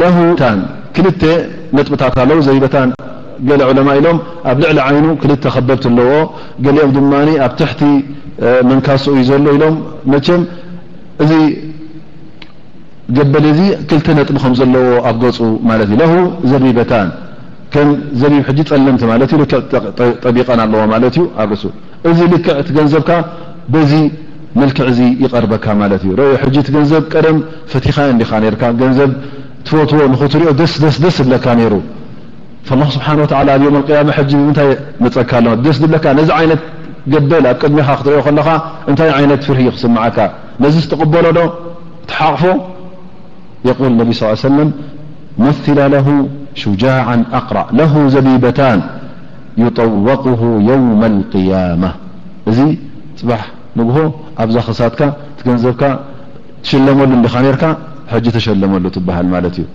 ለሁታን ክልተ ነጥብታት ኣለዉ ዘቢበታን ገለ ዑለማ ኢሎም ኣብ ልዕሊ ዓይኑ ክልተ ከበብቲ ኣለዎ ገሊኦም ድማ ኣብ ትሕቲ መንካስኡ እዩ ዘሎ ኢሎም መቸም እዚ ገበል እዚ ክልተ ነጥቢ ከም ዘለዎ ኣብ ገፁ ማለት እዩ ለሁ ዘቢበታን ከም ዘቢብ ሕጂ ፀለምቲ ማለት እዩ ልክዕ ጠቢቀን ኣለዎ ማለት እዩ ኣብ ርሱ እዚ ልክዕ እቲ ገንዘብካ በዚ መልክዕ እዚ ይቐርበካ ማለት እዩ ርኦ ሕጂ እቲ ገንዘብ ቀደም ፈቲኻ እንዲኻ ነርካ ገንዘብ ትፈትዎ ንኽትሪኦ ደስ ደስ ደስ ዝብለካ ነይሩ ላ ስብሓን ወላ ኣብ ዮም ቅያማ ሕጂ ምንታይ መፀካ ኣለዎ ደስ ዝብለካ ነዚ ዓይነት ገበል ኣብ ቅድሚኻ ክትሪኦ ከለካ እንታይ ዓይነት ፍርሂ ክስምዓካ ነዚ ዝተቕበሎ ዶ ተሓቕፎ የቁል ነቢ ስ ሰለም መላ ለሁ ሹጃዓ ኣቅራእ ለሁ ዘቢበታን ይጠወቅሁ የውም ልቅያማ እዚ ፅባሕ ንግሆ ኣብዛ ክሳትካ ትገንዘብካ ትሽለመሉ እንዲኻ ነርካ ሕጂ ተሸለመሉ ትበሃል ማለት እዩ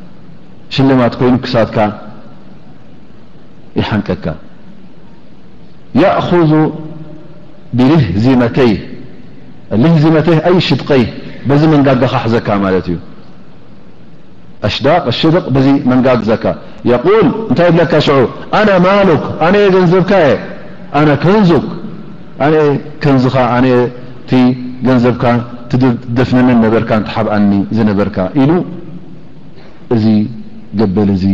ሽልማት ኮይኑ ክሳትካ ይሓንቀካ يأخذ ብልህዚመተይ ልህዚመተይ ኣይ ሽድቀይ በዚ መንጋጋኻ ሕዘካ ማለት እዩ ኣሽዳቅ ሽድቅ በዚ መንጋግ ዘካ የቁል እንታይ ብለካ ሽዑ ኣነ ማሉክ ኣነ ገንዘብካ የ ኣነ ከንዙክ ኣነ ከንዝኻ ኣነ እቲ ገንዘብካ ትደፍነመን ነበርካ እንትሓብኣኒ ዝነበርካ ኢሉ እዚ ገበል እዚ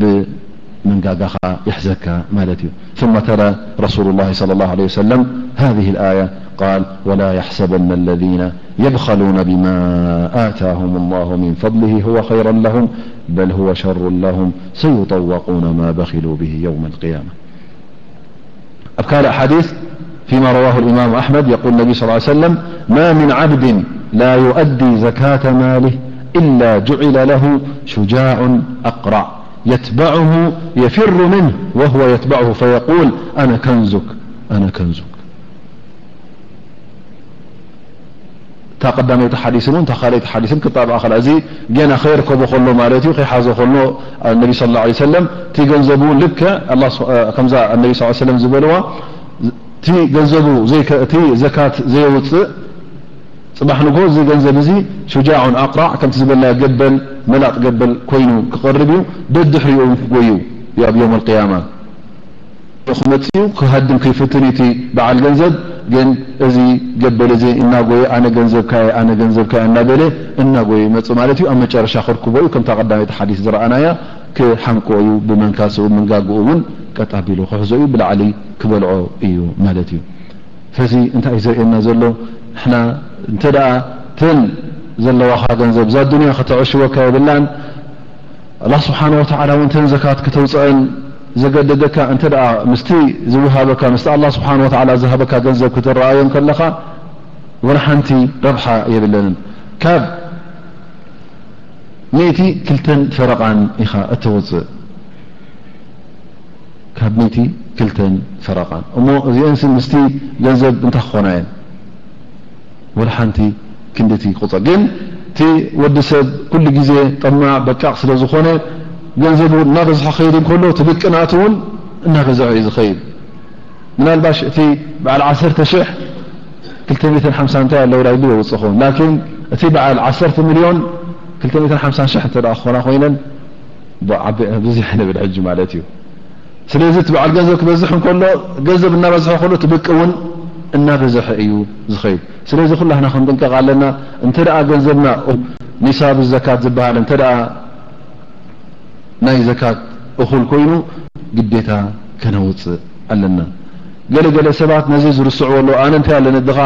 بمنقاقخ يحزك مالتي ثم ترى رسول الله صلى الله عليه وسلم هذه الآية قال ولا يحسبن الذين يبخلون بما آتاهم الله من فضله هو خيرا لهم بل هو شر لهم سيطوقون ما بخلوا به يوم القيامة. أبكال حديث فيما رواه الإمام أحمد يقول النبي صلى اه عليه وسلم ما من عبد لا يؤدي زكاة ماله إلا جعل له شجاع أقرع يتبعه يفر منه وهو يتبعه فيقول أنا كنزك أنا كنزك እታ ቀዳመይቲ ሓዲስን እታ ካልይቲ ሓዲስን ክጣብኣ ኸ እዚ ገና ከይርከቦ ከሎ ማለት እዩ ከይሓዞ ከሎ ነቢ صى اه عيه ሰለም እቲ ገንዘቡ ልክ ከምዛ ነቢ ص ሰለም ዝበልዋ እቲ ገንዘቡ እቲ ዘካት ዘየውፅእ ፅባሕ ንጎ እዚ ገንዘብ እዚ ሽጃዑን ኣቕራዕ ከምቲ ዝበልና ገበል መላጥ ገበል ኮይኑ ክቐርብ እዩ ደድሕሪኡ ክጎዩ ኣብ ዮም القያማ ክመፅኡ ክሃድም ከይፍትን ቲ በዓል ገንዘብ ግን እዚ ገበል እዚ እናጎየ ኣነ ገንዘብካየ ኣነ ገንዘብካየ እናበለ እናጎየ ይመፁ ማለት እዩ። ኣብ መጨረሻ ክርክቦ እዩ። ከምታ ቀዳመይቲ ሓዲስ ዝረኣናያ ክሓንቆ እዩ ብመንካስኡ መንጋግኡ እውን ቀጣቢሉ ክሕዞ እዩ ብላዕሊ ክበልዖ እዩ ማለት እዩ ፈዚ እንታይ እዩ ዘርእየና ዘሎ ንሕና እንተ ደኣ ትን ዘለዋካ ገንዘብ እዛ ዱንያ ከተዕሽወካ የብላን ኣላ ስብሓን ወተዓላ እውን ትን ዘካት ከተውፅአን ዘገደደካ እንተ ደኣ ምስቲ ዝውሃበካ ምስቲ ኣላ ስብሓን ወተዓላ ዝሃበካ ገንዘብ ክትረኣዮም ከለኻ ወላ ሓንቲ ረብሓ የብለንን ካብ ሜቲ ክልተን ፈረቓን ኢኻ እተውፅእ ካብ ሜቲ ክልተን ፈረቓን እሞ እዚአንስ ምስቲ ገንዘብ እንታይ ክኾና እየን ወላ ሓንቲ ክንዲቲ ቁፀር ግን እቲ ወዲ ሰብ ኩሉ ግዜ ጠማዕ በቃቕ ስለ ዝኾነ ገንዘብ እውን እናበዝሖ ኸይድ ከሎ ትብቅናት እውን እናበዝሐ እዩ ዝኸይድ ምናልባሽ እቲ በዓል ዓሰርተ ሽሕ 250 እንታይ ኣለዉ ዳይሉ የውፅእ ኸውን ላኪን እቲ በዓል ዓሰርተ ሚልዮን 250 ሽሕ እተ ክኾና ኮይነን ብዙሕ ንብል ሕጂ ማለት እዩ ስለዚ እቲ በዓል ገንዘብ ክበዝሕ እንከሎ ገንዘብ እናበዝሐ ከሎ ትብቂ እውን እናበዝሐ እዩ ዝኸይድ ስለዚ ኩላህና ክንጥንቀቕ ኣለና እንተ ደኣ ገንዘብና ኒሳብ ዘካት ዝበሃል እንተ ደኣ ናይ ዘካት እኹል ኮይኑ ግዴታ ከነውፅእ ኣለና ገለገለ ሰባት ነዚ ዝርስዕዎ ኣለዎ ኣነ እንታይ ኣለኒ ድኻ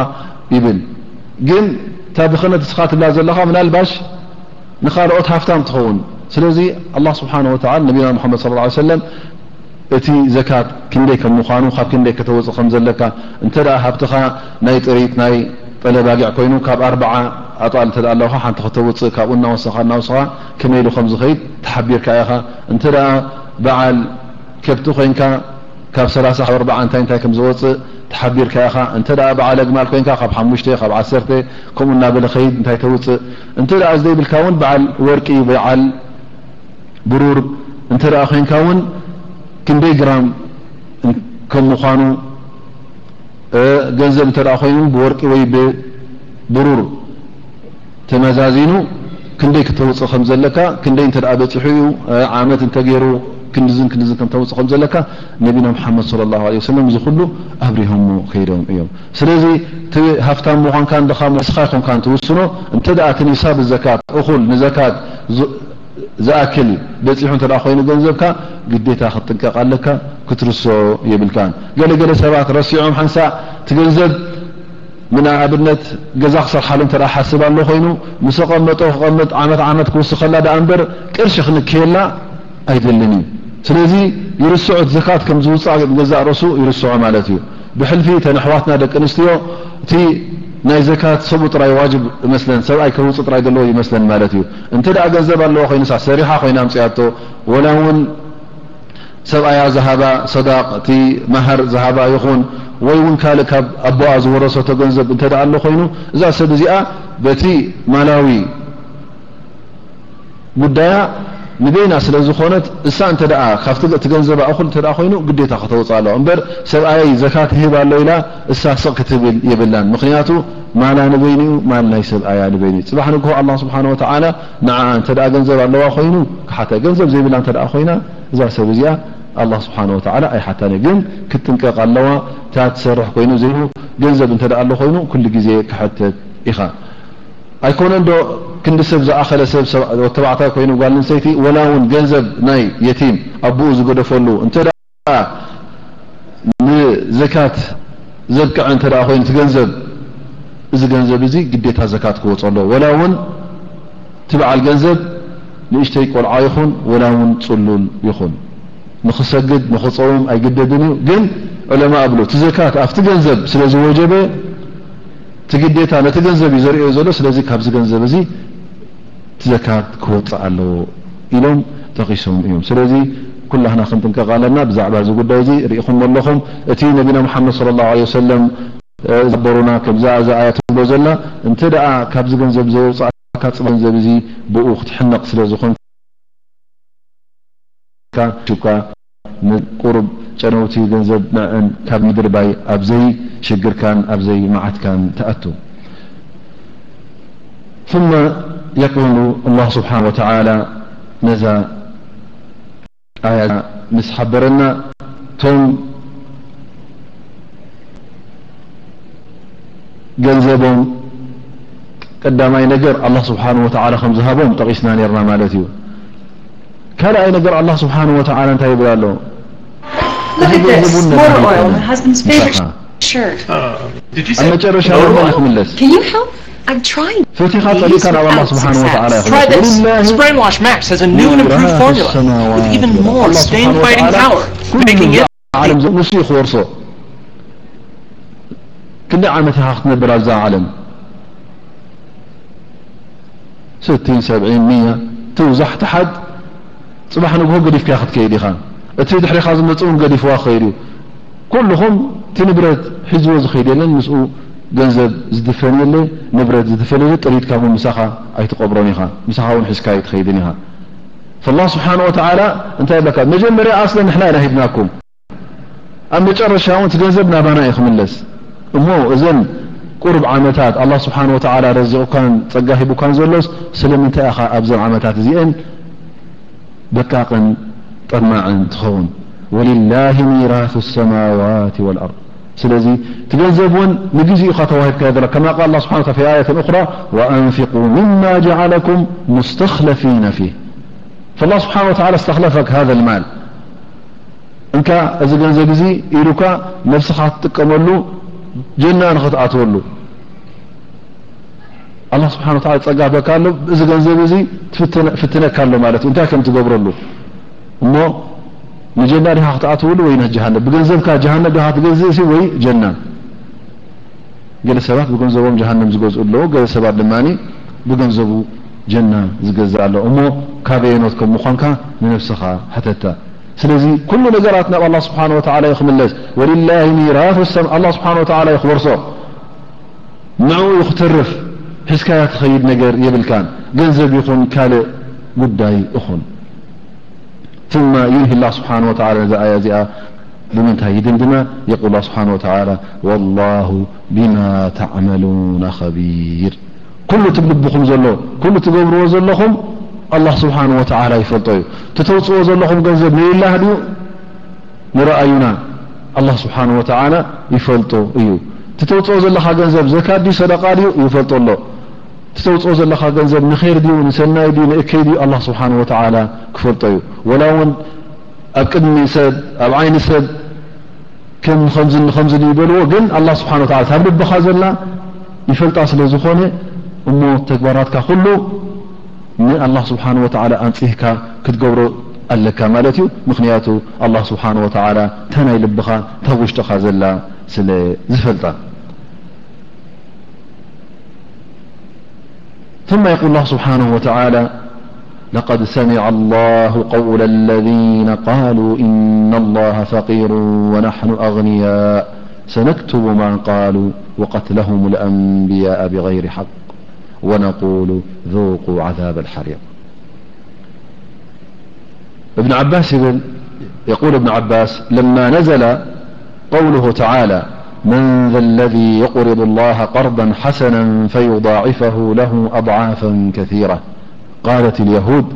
ይብል ግን እታ ድኽነት ስኻ ትብላ ዘለኻ ምናልባሽ ንኻልኦት ሃፍታም ትኸውን ስለዚ ኣላ ስብሓን ወተዓላ ነቢና ሙሓመድ صለ ሰለም እቲ ዘካት ክንደይ ከም ምኳኑ ካብ ክንደይ ከተወፅእ ከም ዘለካ እንተ ደኣ ሃብትኻ ናይ ጥሪት ናይ ጠለባጊዕ ኮይኑ ካብ ኣርበዓ ኣጣል እተ ኣለኻ ሓንቲ ከተውፅእ ካብኡ እናወስኻ እናወስኻ ከመኢሉ ከም ዝኸይድ ተሓቢርካ ኢኻ እንተ ደኣ በዓል ከብቲ ኮንካ ካብ 30 ካብ 4 እንታይ እንታይ ከም ዝወፅእ ተሓቢርካ ኢኻ እንተ ደኣ በዓል ኣግማል ኮንካ ካብ ሓሙሽተ ካብ ዓሰርተ ከምኡ እናበለ ኸይድ እንታይ ተውፅእ እንተ ደኣ ዝዘይብልካ እውን በዓል ወርቂ በዓል ብሩር እንተ ደኣ ኮንካ እውን ክንደይ ግራም ከም ምኳኑ ገንዘብ እንተ ኮይኑ ብወርቂ ወይ ብብሩር ተመዛዚኑ ክንደይ ክተውፅእ ከም ዘለካ ክንደይ እተ በፂሑ ዩ ዓመት እንተገይሩ ክንድዝን ክንድዝን ከምተውፅእ ከም ዘለካ ነቢና ሓመድ صለ ላه ለ ሰለም እዚ ኩሉ ኣብሪሆም ከይዶም እዮም። ስለዚ ቲ ሃፍታም ምኳንካ ድኻ ስኻ ይኮንካ ትውስኖ እንተ ቲ ኒሳብ ዘካት እኹል ንዘካት ዝኣክል በፂሑ እተ ኮይኑ ገንዘብካ ግዴታ ክትጥንቀቕ ኣለካ ክትርሶ የብልካ ገለገለ ሰባት ረሲዖም ሓንሳእ ቲ ገንዘብ ምናኣብነት ገዛ ክሰርሓሉ እተ ሓስብ ኣሎ ኮይኑ ምስ ቐመጦ ክቐምጥ ዓመት ዓመት ክውስኸላ ዳ እምበር ቅርሺ ክንክየላ ኣይደልን እዩ። ስለዚ ይርስዑት ዘካት ከም ዝውፃእ ገዛእ ርሱ ይርስዖ ማለት እዩ። ብሕልፊ ተነሕዋትና ደቂ ኣንስትዮ እቲ ናይ ዘካት ሰብኡ ጥራይ ዋጅብ መስለን ሰብኣይ ከውፅእ ጥራይ ዘለዎ ይመስለን ማለት እዩ። እንተ ደኣ ገንዘብ ኣለዎ ኮይኑ ሰሪሓ ኮይና ምፅያቶ ወላ እውን ሰብኣያ ዝሃባ ሰዳቅ እቲ ማሃር ዝሃባ ይኹን ወይ እውን ካልእ ካብ ኣቦኣ ዝወረሰቶ ገንዘብ እንተ ኣሎ ኮይኑ እዛ ሰብ እዚኣ በቲ ማላዊ ጉዳያ ንበይና ስለ ዝኾነት እሳ እንተ ካብቲ ገንዘባ እኹል እተ ኮይኑ ግዴታ ክተውፅእ ኣለዎ እምበር ሰብኣይ ዘካት ህብ ኣሎ ኢላ እሳ ስቕ ክትብል የብላን። ምክንያቱ ማላ ንበይኒኡ ማል ናይ ሰብኣያ ንበይኒ ዩ ፅባሕ ንግሆ ኣ ስብሓን ወተዓላ ንዓ እንተ ገንዘብ ኣለዋ ኮይኑ ክሓተ ገንዘብ ዘይብላ እተ ኮይና እዛ ሰብ እዚኣ ኣላ ስብሓን ወተዓላ ኣይሓታን ግን ክትጥንቀቕ ኣለዋ ታ ትሰርሕ ኮይኑ ዘ ገንዘብ እንተ ኣሎ ኮይኑ ኩሉ ግዜ ክሕተት ኢኻ። ኣይኮነ ዶ ክንዲ ሰብ ዝኣኸለ ሰብተባዕታይ ኮይኑ ጓልንሰይቲ ወላ እውን ገንዘብ ናይ የቲም ኣቦኡ ዝገደፈሉ እንተ ንዘካት ዘብክዐ እተ ኮይኑ ቲገንዘብ እዚ ገንዘብ እዚ ግዴታ ዘካት ክወፀሎ ወላ እውን ትበዓል ገንዘብ ንእሽተይ ቆልዓ ይኹን ወላ እውን ፅሉል ይኹን ንክሰግድ ንክፀውም ኣይግደድን እዩ ግን ዕለማ እብሎ ቲ ዘካት ኣብቲ ገንዘብ ስለ ዝወጀበ ቲ ግዴታ ነቲ ገንዘብ እዩ ዘርዮ ዘሎ ስለዚ ካብዚ ገንዘብ እዚ ቲ ዘካት ክወፅእ ኣለዎ ኢሎም ጠቂሶም እዮም ስለዚ ኩላህና ክንጥንቀቕ ኣለና ብዛዕባ እዚ ጉዳይ እዚ ርኢኹም ኣለኹም እቲ ነቢና ሓመድ صለ ላه ሰለም ዘበሩና ከምዛ ዛ ኣያ ትብሎ ዘላ እንተ ደኣ ካብዚ ገንዘብ ዘውፅእካ ፅበ ገንዘብ እዚ ብኡ ክትሕነቕ ስለ ዝኾንካ ሽካ ንቁርብ ጨነውቲ ገንዘብ ንዕን ካብ ምድርባይ ኣብዘይ ሽግርካን ኣብዘይ መዓትካን ተኣቱ يقول الله سبحانه وتعالى نزا آية مس حبرنا توم جنزبهم قدامي نجر الله سبحانه وتعالى خمس هابهم تقيسنا نيرنا مالتي كلا أي نجر الله سبحانه وتعالى انت يقول له Look at this. Motor oil. My husband's favorite shirt. Uh, did you say? Motor oil. Can you help? I'm trying. فتح على الله سبحانه وتعالى Try this. Spray Max has a new and improved formula with even more stain fighting power, making it. عالم خورصو برازا عالم. ستين سبعين مية. توزح تحد. صباح نقول قديف كاخد كيدي خان. أتريد حريق خازم نتقوم قديف واخيري. كلهم تنبرت حزوز خيدي لن مسؤول ገንዘብ ዝድፈንየለ ንብረት ዝድፈንየለ ጥሪትካ ውን ምሳኻ ኣይትቆብሮን ኢኻ ምሳኻ ውን ሒዝካ ይትኸይድን ኢኻ فالله ስብሓን ወተላ እንታይ በካ መጀመርያ ኣስለ ንሕና ኢና ሂብናኩም ኣብ መጨረሻ ውን ትገንዘብ ናባና እዩ ክምለስ እሞ እዘን ቁርብ ዓመታት ኣላ ስብሓን ወተላ ረዚቑካን ፀጋ ሂቡካን ዘሎስ ስለምንታይ ኢኻ ኣብዘን ዓመታት እዚአን በቃቕን ጠማዕን ትኸውን ወልላه ሚራث الሰማዋት والኣርض سلازي تجنزبون نجزي خطوات كذا كما قال الله سبحانه في آية أخرى وأنفقوا مما جعلكم مستخلفين فيه. فالله سبحانه وتعالى استخلفك هذا المال. እንካ እዚ ገንዘብ እዚ ኢሉካ ነፍስኻ ትጥቀመሉ ጀና ንኽትኣትወሉ ኣላ ስብሓን سبحانه ፀጋ በካ ኣሎ እዚ ገንዘብ እዚ ፍትነካ ኣሎ ማለት እዩ እንታይ ከም ትገብረሉ እሞ ንጀና ዲኻ ክትኣትውሉ ወይ ጀሃነብ ብገንዘብካ ጀሃነብ ዲኻ ትገዝእ ወይ ጀና ገለ ሰባት ብገንዘቦም ጀሃንም ዝገዝኡ ኣለዎ ገለ ሰባት ድማ ብገንዘቡ ጀና ዝገዝእ ኣሎ እሞ ካበየኖት ከም ምኳንካ ንነፍስኻ ሕተታ ስለዚ ኩሉ ነገራት ናብ ኣላ ስብሓን ወተላ ይክምለስ ወልላ ሚራፍ ሰም ኣላ ስብሓን ወተላ ይክበርሶ ንዕኡ ይክተርፍ ሕዝካያ ትኸይድ ነገር የብልካን ገንዘብ ይኹን ካልእ ጉዳይ እኹን ثم ينهي الله سبحانه وتعالى آية بمنتهى يدندنا يقول الله سبحانه وتعالى والله بما تعملون خبير. كل تبلبخم زلو كل تقبرو زلخم الله سبحانه وتعالى يفلطي تتوصو زلخم قنزب من الله دي مرأينا الله سبحانه وتعالى يفلطو ايو تتوصو قنزب زكاة دي صدقاء يفلطو الله ትተውፅኦ ዘለካ ገንዘብ ንር ድዩ ንሰናይ ድዩ ንእከይ ድዩ ኣላ ስብሓን ወተዓላ ክፈልጦ እዩ ወላ እውን ኣብ ቅድሚ ሰብ ኣብ ዓይኒ ሰብ ከም ከምዝ ከምዝ ይበልዎ ግን ኣላ ስብሓን ወላ ካብ ልብኻ ዘላ ይፈልጣ ስለ ዝኾነ እሞ ተግባራትካ ኩሉ ንኣላ ስብሓን ወተዓላ ኣንፅህካ ክትገብሮ ኣለካ ማለት እዩ ምክንያቱ ኣላ ስብሓን ወተዓላ ተናይ ልብኻ ታብ ውሽጢኻ ዘላ ስለ ዝፈልጣ ثم يقول الله سبحانه وتعالى لقد سمع الله قول الذين قالوا إن الله فقير ونحن أغنياء. سنكتب ما قالوا وقتلهم الأنبياء بغير حق. ونقول ذوقوا عذاب الحريق. يقول ابن عباس لما نزل قوله تعالى من ذا الذي يقرض الله قرضا حسنا فيضاعفه له أضعافا كثيرة. قالت اليهود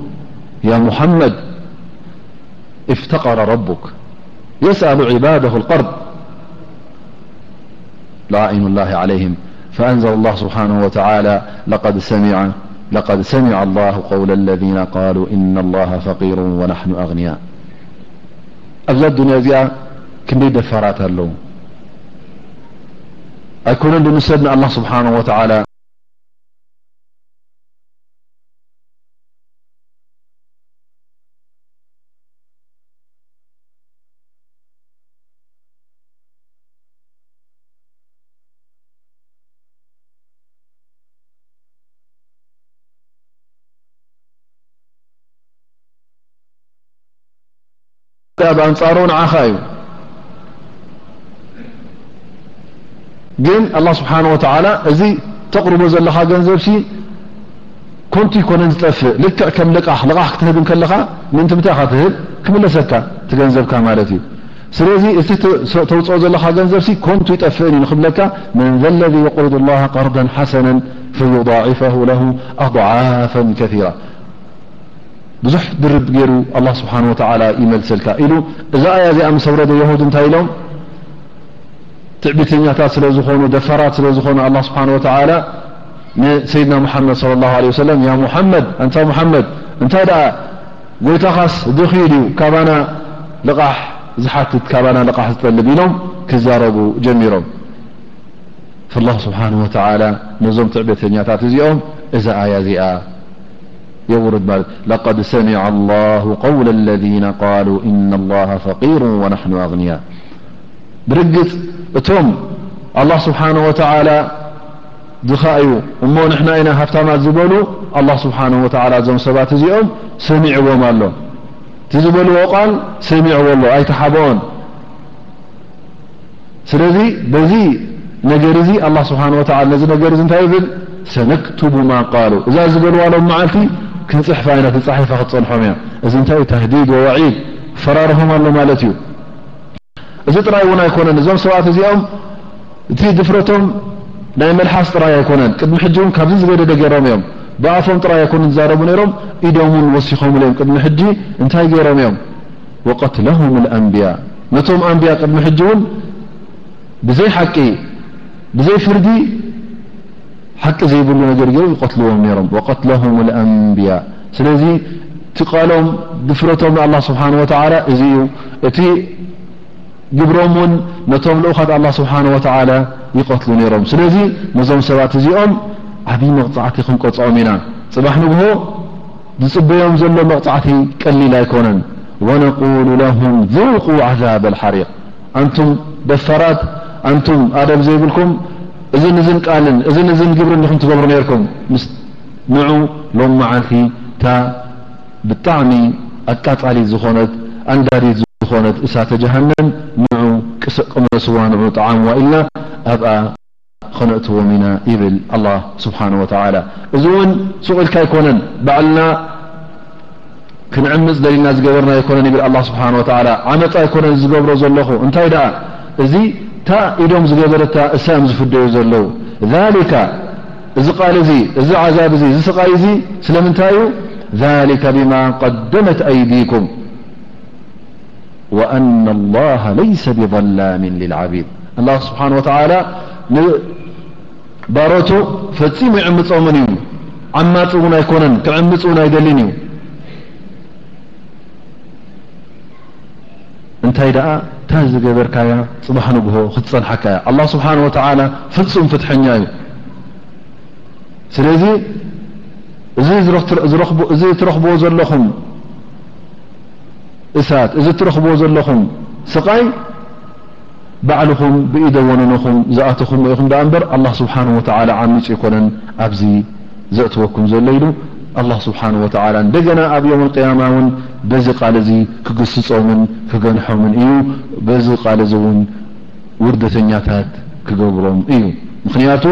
يا محمد افتقر ربك يسأل عباده القرض. لعائن الله عليهم. فأنزل الله سبحانه وتعالى لقد سمع الله قول الذين قالوا إن الله فقير ونحن أغنياء. أبز الدنيا كمي دفرات له ኣይኮነን ንሰብ ንኣላ ስብሓን ወተዓላ ብኣንፃሮ ንዓኻ እዩ ግን ኣላ ስብሓን ወተዓላ እዚ ተቕርቦ ዘለኻ ገንዘብ ሲ ኮንቱ ይኮነን ዝጠፍእ ልክዕ ከም ልቃሕ ልቓሕ ክትህብ ከለኻ ምእንቲ ምታይ ኻ ትህብ ክምለሰካ ትገንዘብካ ማለት እዩ ስለዚ እቲ ተውፅኦ ዘለኻ ሲ ኮንቱ ይጠፍእን እዩ ንክብለካ መን ዘ ለذ የقሪض ላه ቀርض ሓሰና ፈዩضዒፈሁ ለሁ ኣضዓፈ ከثራ ብዙሕ ድርብ ገይሩ ኣላ ስብሓን ወተዓላ ይመልሰልካ ኢሉ እዛ ኣያ እዚኣ ምስ ኣውረደ የሁድ እንታይ ኢሎም ትዕቢተኛታት ስለ ዝኾኑ ደፈራት ስለ ዝኾኑ ኣላ ስብሓን ወተዓላ ንሰይድና ሙሓመድ صለ ላሁ ለ ወሰለም ያ ሙሓመድ እንታ ሙሓመድ እንታይ ደኣ ጎይታኻስ ድኽኢል እዩ ካባና ልቓሕ ዝሓትት ካባና ልቓሕ ዝጠልብ ኢሎም ክዛረቡ ጀሚሮም ፍላ ስብሓን ወተዓላ ነዞም ትዕቤተኛታት እዚኦም እዛ ኣያ እዚኣ የውርድ ማለት ለቀድ ሰሚዐ ላሁ قውل الذين ቃሉ እና ላሃ ፈቂሩ ወናሕኑ ኣغንያ ብርግፅ እቶም ኣላ ስብሓን ወተዓላ ድኻ እዩ እሞ ንሕና ኢና ሃፍታማት ዝበሉ ኣላ ስብሓን ወተዓላ እዞም ሰባት እዚኦም ሰሚዕዎም ኣሎ እቲ ዝበልዎ ቓል ሰሚዕዎ ኣሎ ኣይተሓበኦን ስለዚ በዚ ነገር እዚ ኣላ ስብሓን ወላ ነዚ ነገር እዚ እንታይ ይብል ሰነክቱቡ ማ ቃሉ እዛ ዝበልዋሎም መዓልቲ ክንፅሕፋ ኢና ትፃሒፋ ክትፀንሖም እያ እዚ እንታይ እዩ ተህዲድ ወዋዒድ ፈራርሆም ኣሎ ማለት እዩ እዚ ጥራይ እውን ኣይኮነን እዞም ሰባት እዚኦም እቲ ድፍረቶም ናይ መልሓስ ጥራይ ኣይኮነን ቅድሚ ሕጂ እውን ካብዚ ዝገደደ ገይሮም እዮም ብኣፎም ጥራይ ኣይኮነ ዝዛረቡ ነይሮም ኢዶም ውን ወሲኾምሉ እዮም ቅድሚ ሕጂ እንታይ ገይሮም እዮም ወቀትለሁም ልኣንብያ ነቶም ኣንብያ ቅድሚ ሕጂ እውን ብዘይ ሓቂ ብዘይ ፍርዲ ሓቂ ዘይብሉ ነገር ገይሩ ይቀትልዎም ነይሮም ወቀትለሁም ልኣንብያ ስለዚ ቲቃሎም ድፍረቶም ንኣላ ስብሓን ወተዓላ እዚ እዩ እቲ ግብሮም ውን ነቶም ልኡኻት ኣላ ስብሓን ወተዓላ ይቐትሉ ነይሮም ስለዚ ነዞም ሰባት እዚኦም ዓብዪ መቕፃዕቲ ክንቆፅኦም ኢና ፅባሕ ንግሆ ዝፅበዮም ዘሎ መቕፃዕቲ ቀሊል ኣይኮነን ወነቁሉ ለሁም ذቁ ዓዛብ الሓሪق ኣንቱም ደፋራት ኣንቱም ኣደብ ዘይብልኩም እዝን እዝን ቃልን እዝን እዝን ግብሪ ዲኹም ትገብሩ ነርኩም ምስ ንዑ ሎም መዓልቲ እታ ብጣዕሚ ኣቃፃሊት ዝኾነት ኣንዳዲት ዝኾነት እሳተ ጀሃንም ንዑ ቅመስዋ ንዑ ጣዓምዋ ኢልና ኣብኣ ክነእትዎም ኢና ይብል ኣላ ስብሓን ወተዓላ እዚ እውን ስቑኢልካ ኣይኮነን ባዕልና ክንዕምፅ ደሊልና ዝገበርና ኣይኮነን ይብል ኣላ ስብሓን ወተዓላ ዓመፃ ኣይኮነን ዝገብሮ ዘለኹ እንታይ ደኣ እዚ ታ ኢዶም ዝገበረታ እሳም ዝፍደዩ ዘለዉ ذሊካ እዚ ቃል እዚ እዚ ዓዛብ እዚ እዚ ስቓይ እዚ ስለምንታይ እዩ ذሊከ ብማ ቀደመት ኣይዲኩም وأن الله ليس بظلام للعبيد. الله سبحانه وتعالى بارت فم يعمፀمن ي عمፅون يكن كعمፅون يدلن ي እንታይ ደኣ? እንታይ ዝገበርካያ ፅባሕ ንግሆ ክትፀንሐካያ ኣላ ስብሓን ወተዓላ ፍፁም ፍትሐኛ እዩ። ስለዚ እዚ ትረኽብዎ ዘለኹም እሳት እዚ ትረኽብዎ ዘለኹም ስቃይ ባዕልኹም ብኢደወነንኹም ዝኣተኹም ኢኹም ዳ እምበር ኣላه ስብሓን ወተላ ዓሚፅ ይኮነን ኣብዚ ዘእትወኩም ዘሎ ኢሉ ኣላه ስብሓን ወተላ እንደገና ኣብ ዮም ቅያማ እውን በዚ ቃል እዚ ክግስፆምን ክገንሖምን እዩ። በዚ ቃል እዚ እውን ውርደተኛታት ክገብሮም እዩ። ምክንያቱ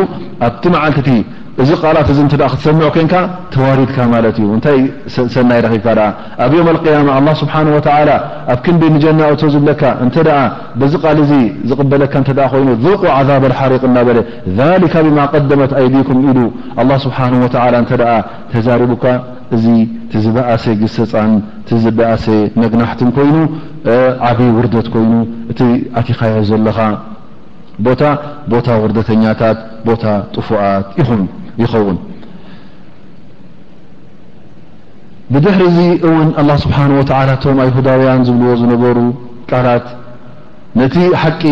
ኣብቲ መዓልትቲ እዚ ቃላት እዚ እተ ክትሰምዑ ኮንካ ተዋሪድካ ማለት እዩ። እንታይ ሰናይ ረኺብካ ኣብ ዮም القያማ ኣه ስብሓه و ኣብ ክንዲ ንጀና እቶ ዝብለካ እንተ በዚ ቃል እዚ ዝቕበለካ እተ ኮይኑ ذቁ عዛብ الሓሪቕ እናበለ ذሊካ ብማ ቀደመት ኣይዲኩም ኢሉ ኣه ስብሓه و እተ ተዛሪቡካ እዚ ቲዝበኣሰ ግሰፃን ቲዝበኣሰ ነግናሕትን ኮይኑ ዓብይ ውርደት ኮይኑ እቲ ኣቲኻዮ ዘለኻ ቦታ ቦታ ውርደተኛታት ቦታ ጥፉኣት ይኹን። ይኸውን። ብድሕሪ እዚ እውን ኣላ ስብሓን ወተላ እቶም ኣይሁዳውያን ዝብልዎ ዝነበሩ ቃላት ነቲ ሓቂ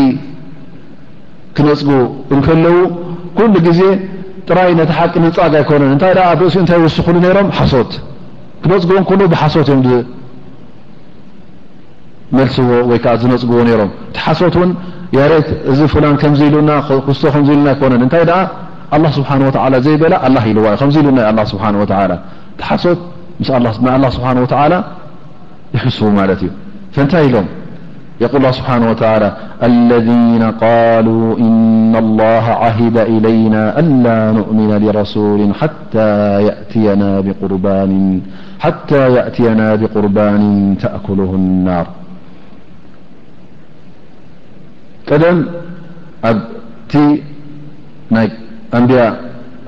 ክነፅጉ እንከለዉ ኩሉ ግዜ ጥራይ ነቲ ሓቂ ንፃግ ኣይኮነን። እንታይ ኣብ ርእሲኡ እንታይ ወስክሉ ነይሮም? ሓሶት። ክነፅግቦ ከሉ ብሓሶት እዮም መልስዎ ወይ ከዓ ዝነፅግዎ ነይሮም። እቲ ሓሶት እውን ያሬት እዚ ፍላን ከምዚ ኢሉና ክስቶ ከምዚ ኢሉና ኣይኮነን እንታይ الله سبحانه وتعالى ዘይበላ ኣላ ኢልዋ ከምዚ ኢሉ الله سبحانه وتعالى. ወተላ ተሓሶት ምስ ናይ ኣላ ስብሓን ወተላ ይሕስቡ ማለት እዩ فانتهي يقول الله سبحانه وتعالى الذين قالوا إن الله عهد إلينا ألا نؤمن لرسول حتى يأتينا بقربان, حتى يأتينا بقربان تأكله النار. قدم ت ኣንብያ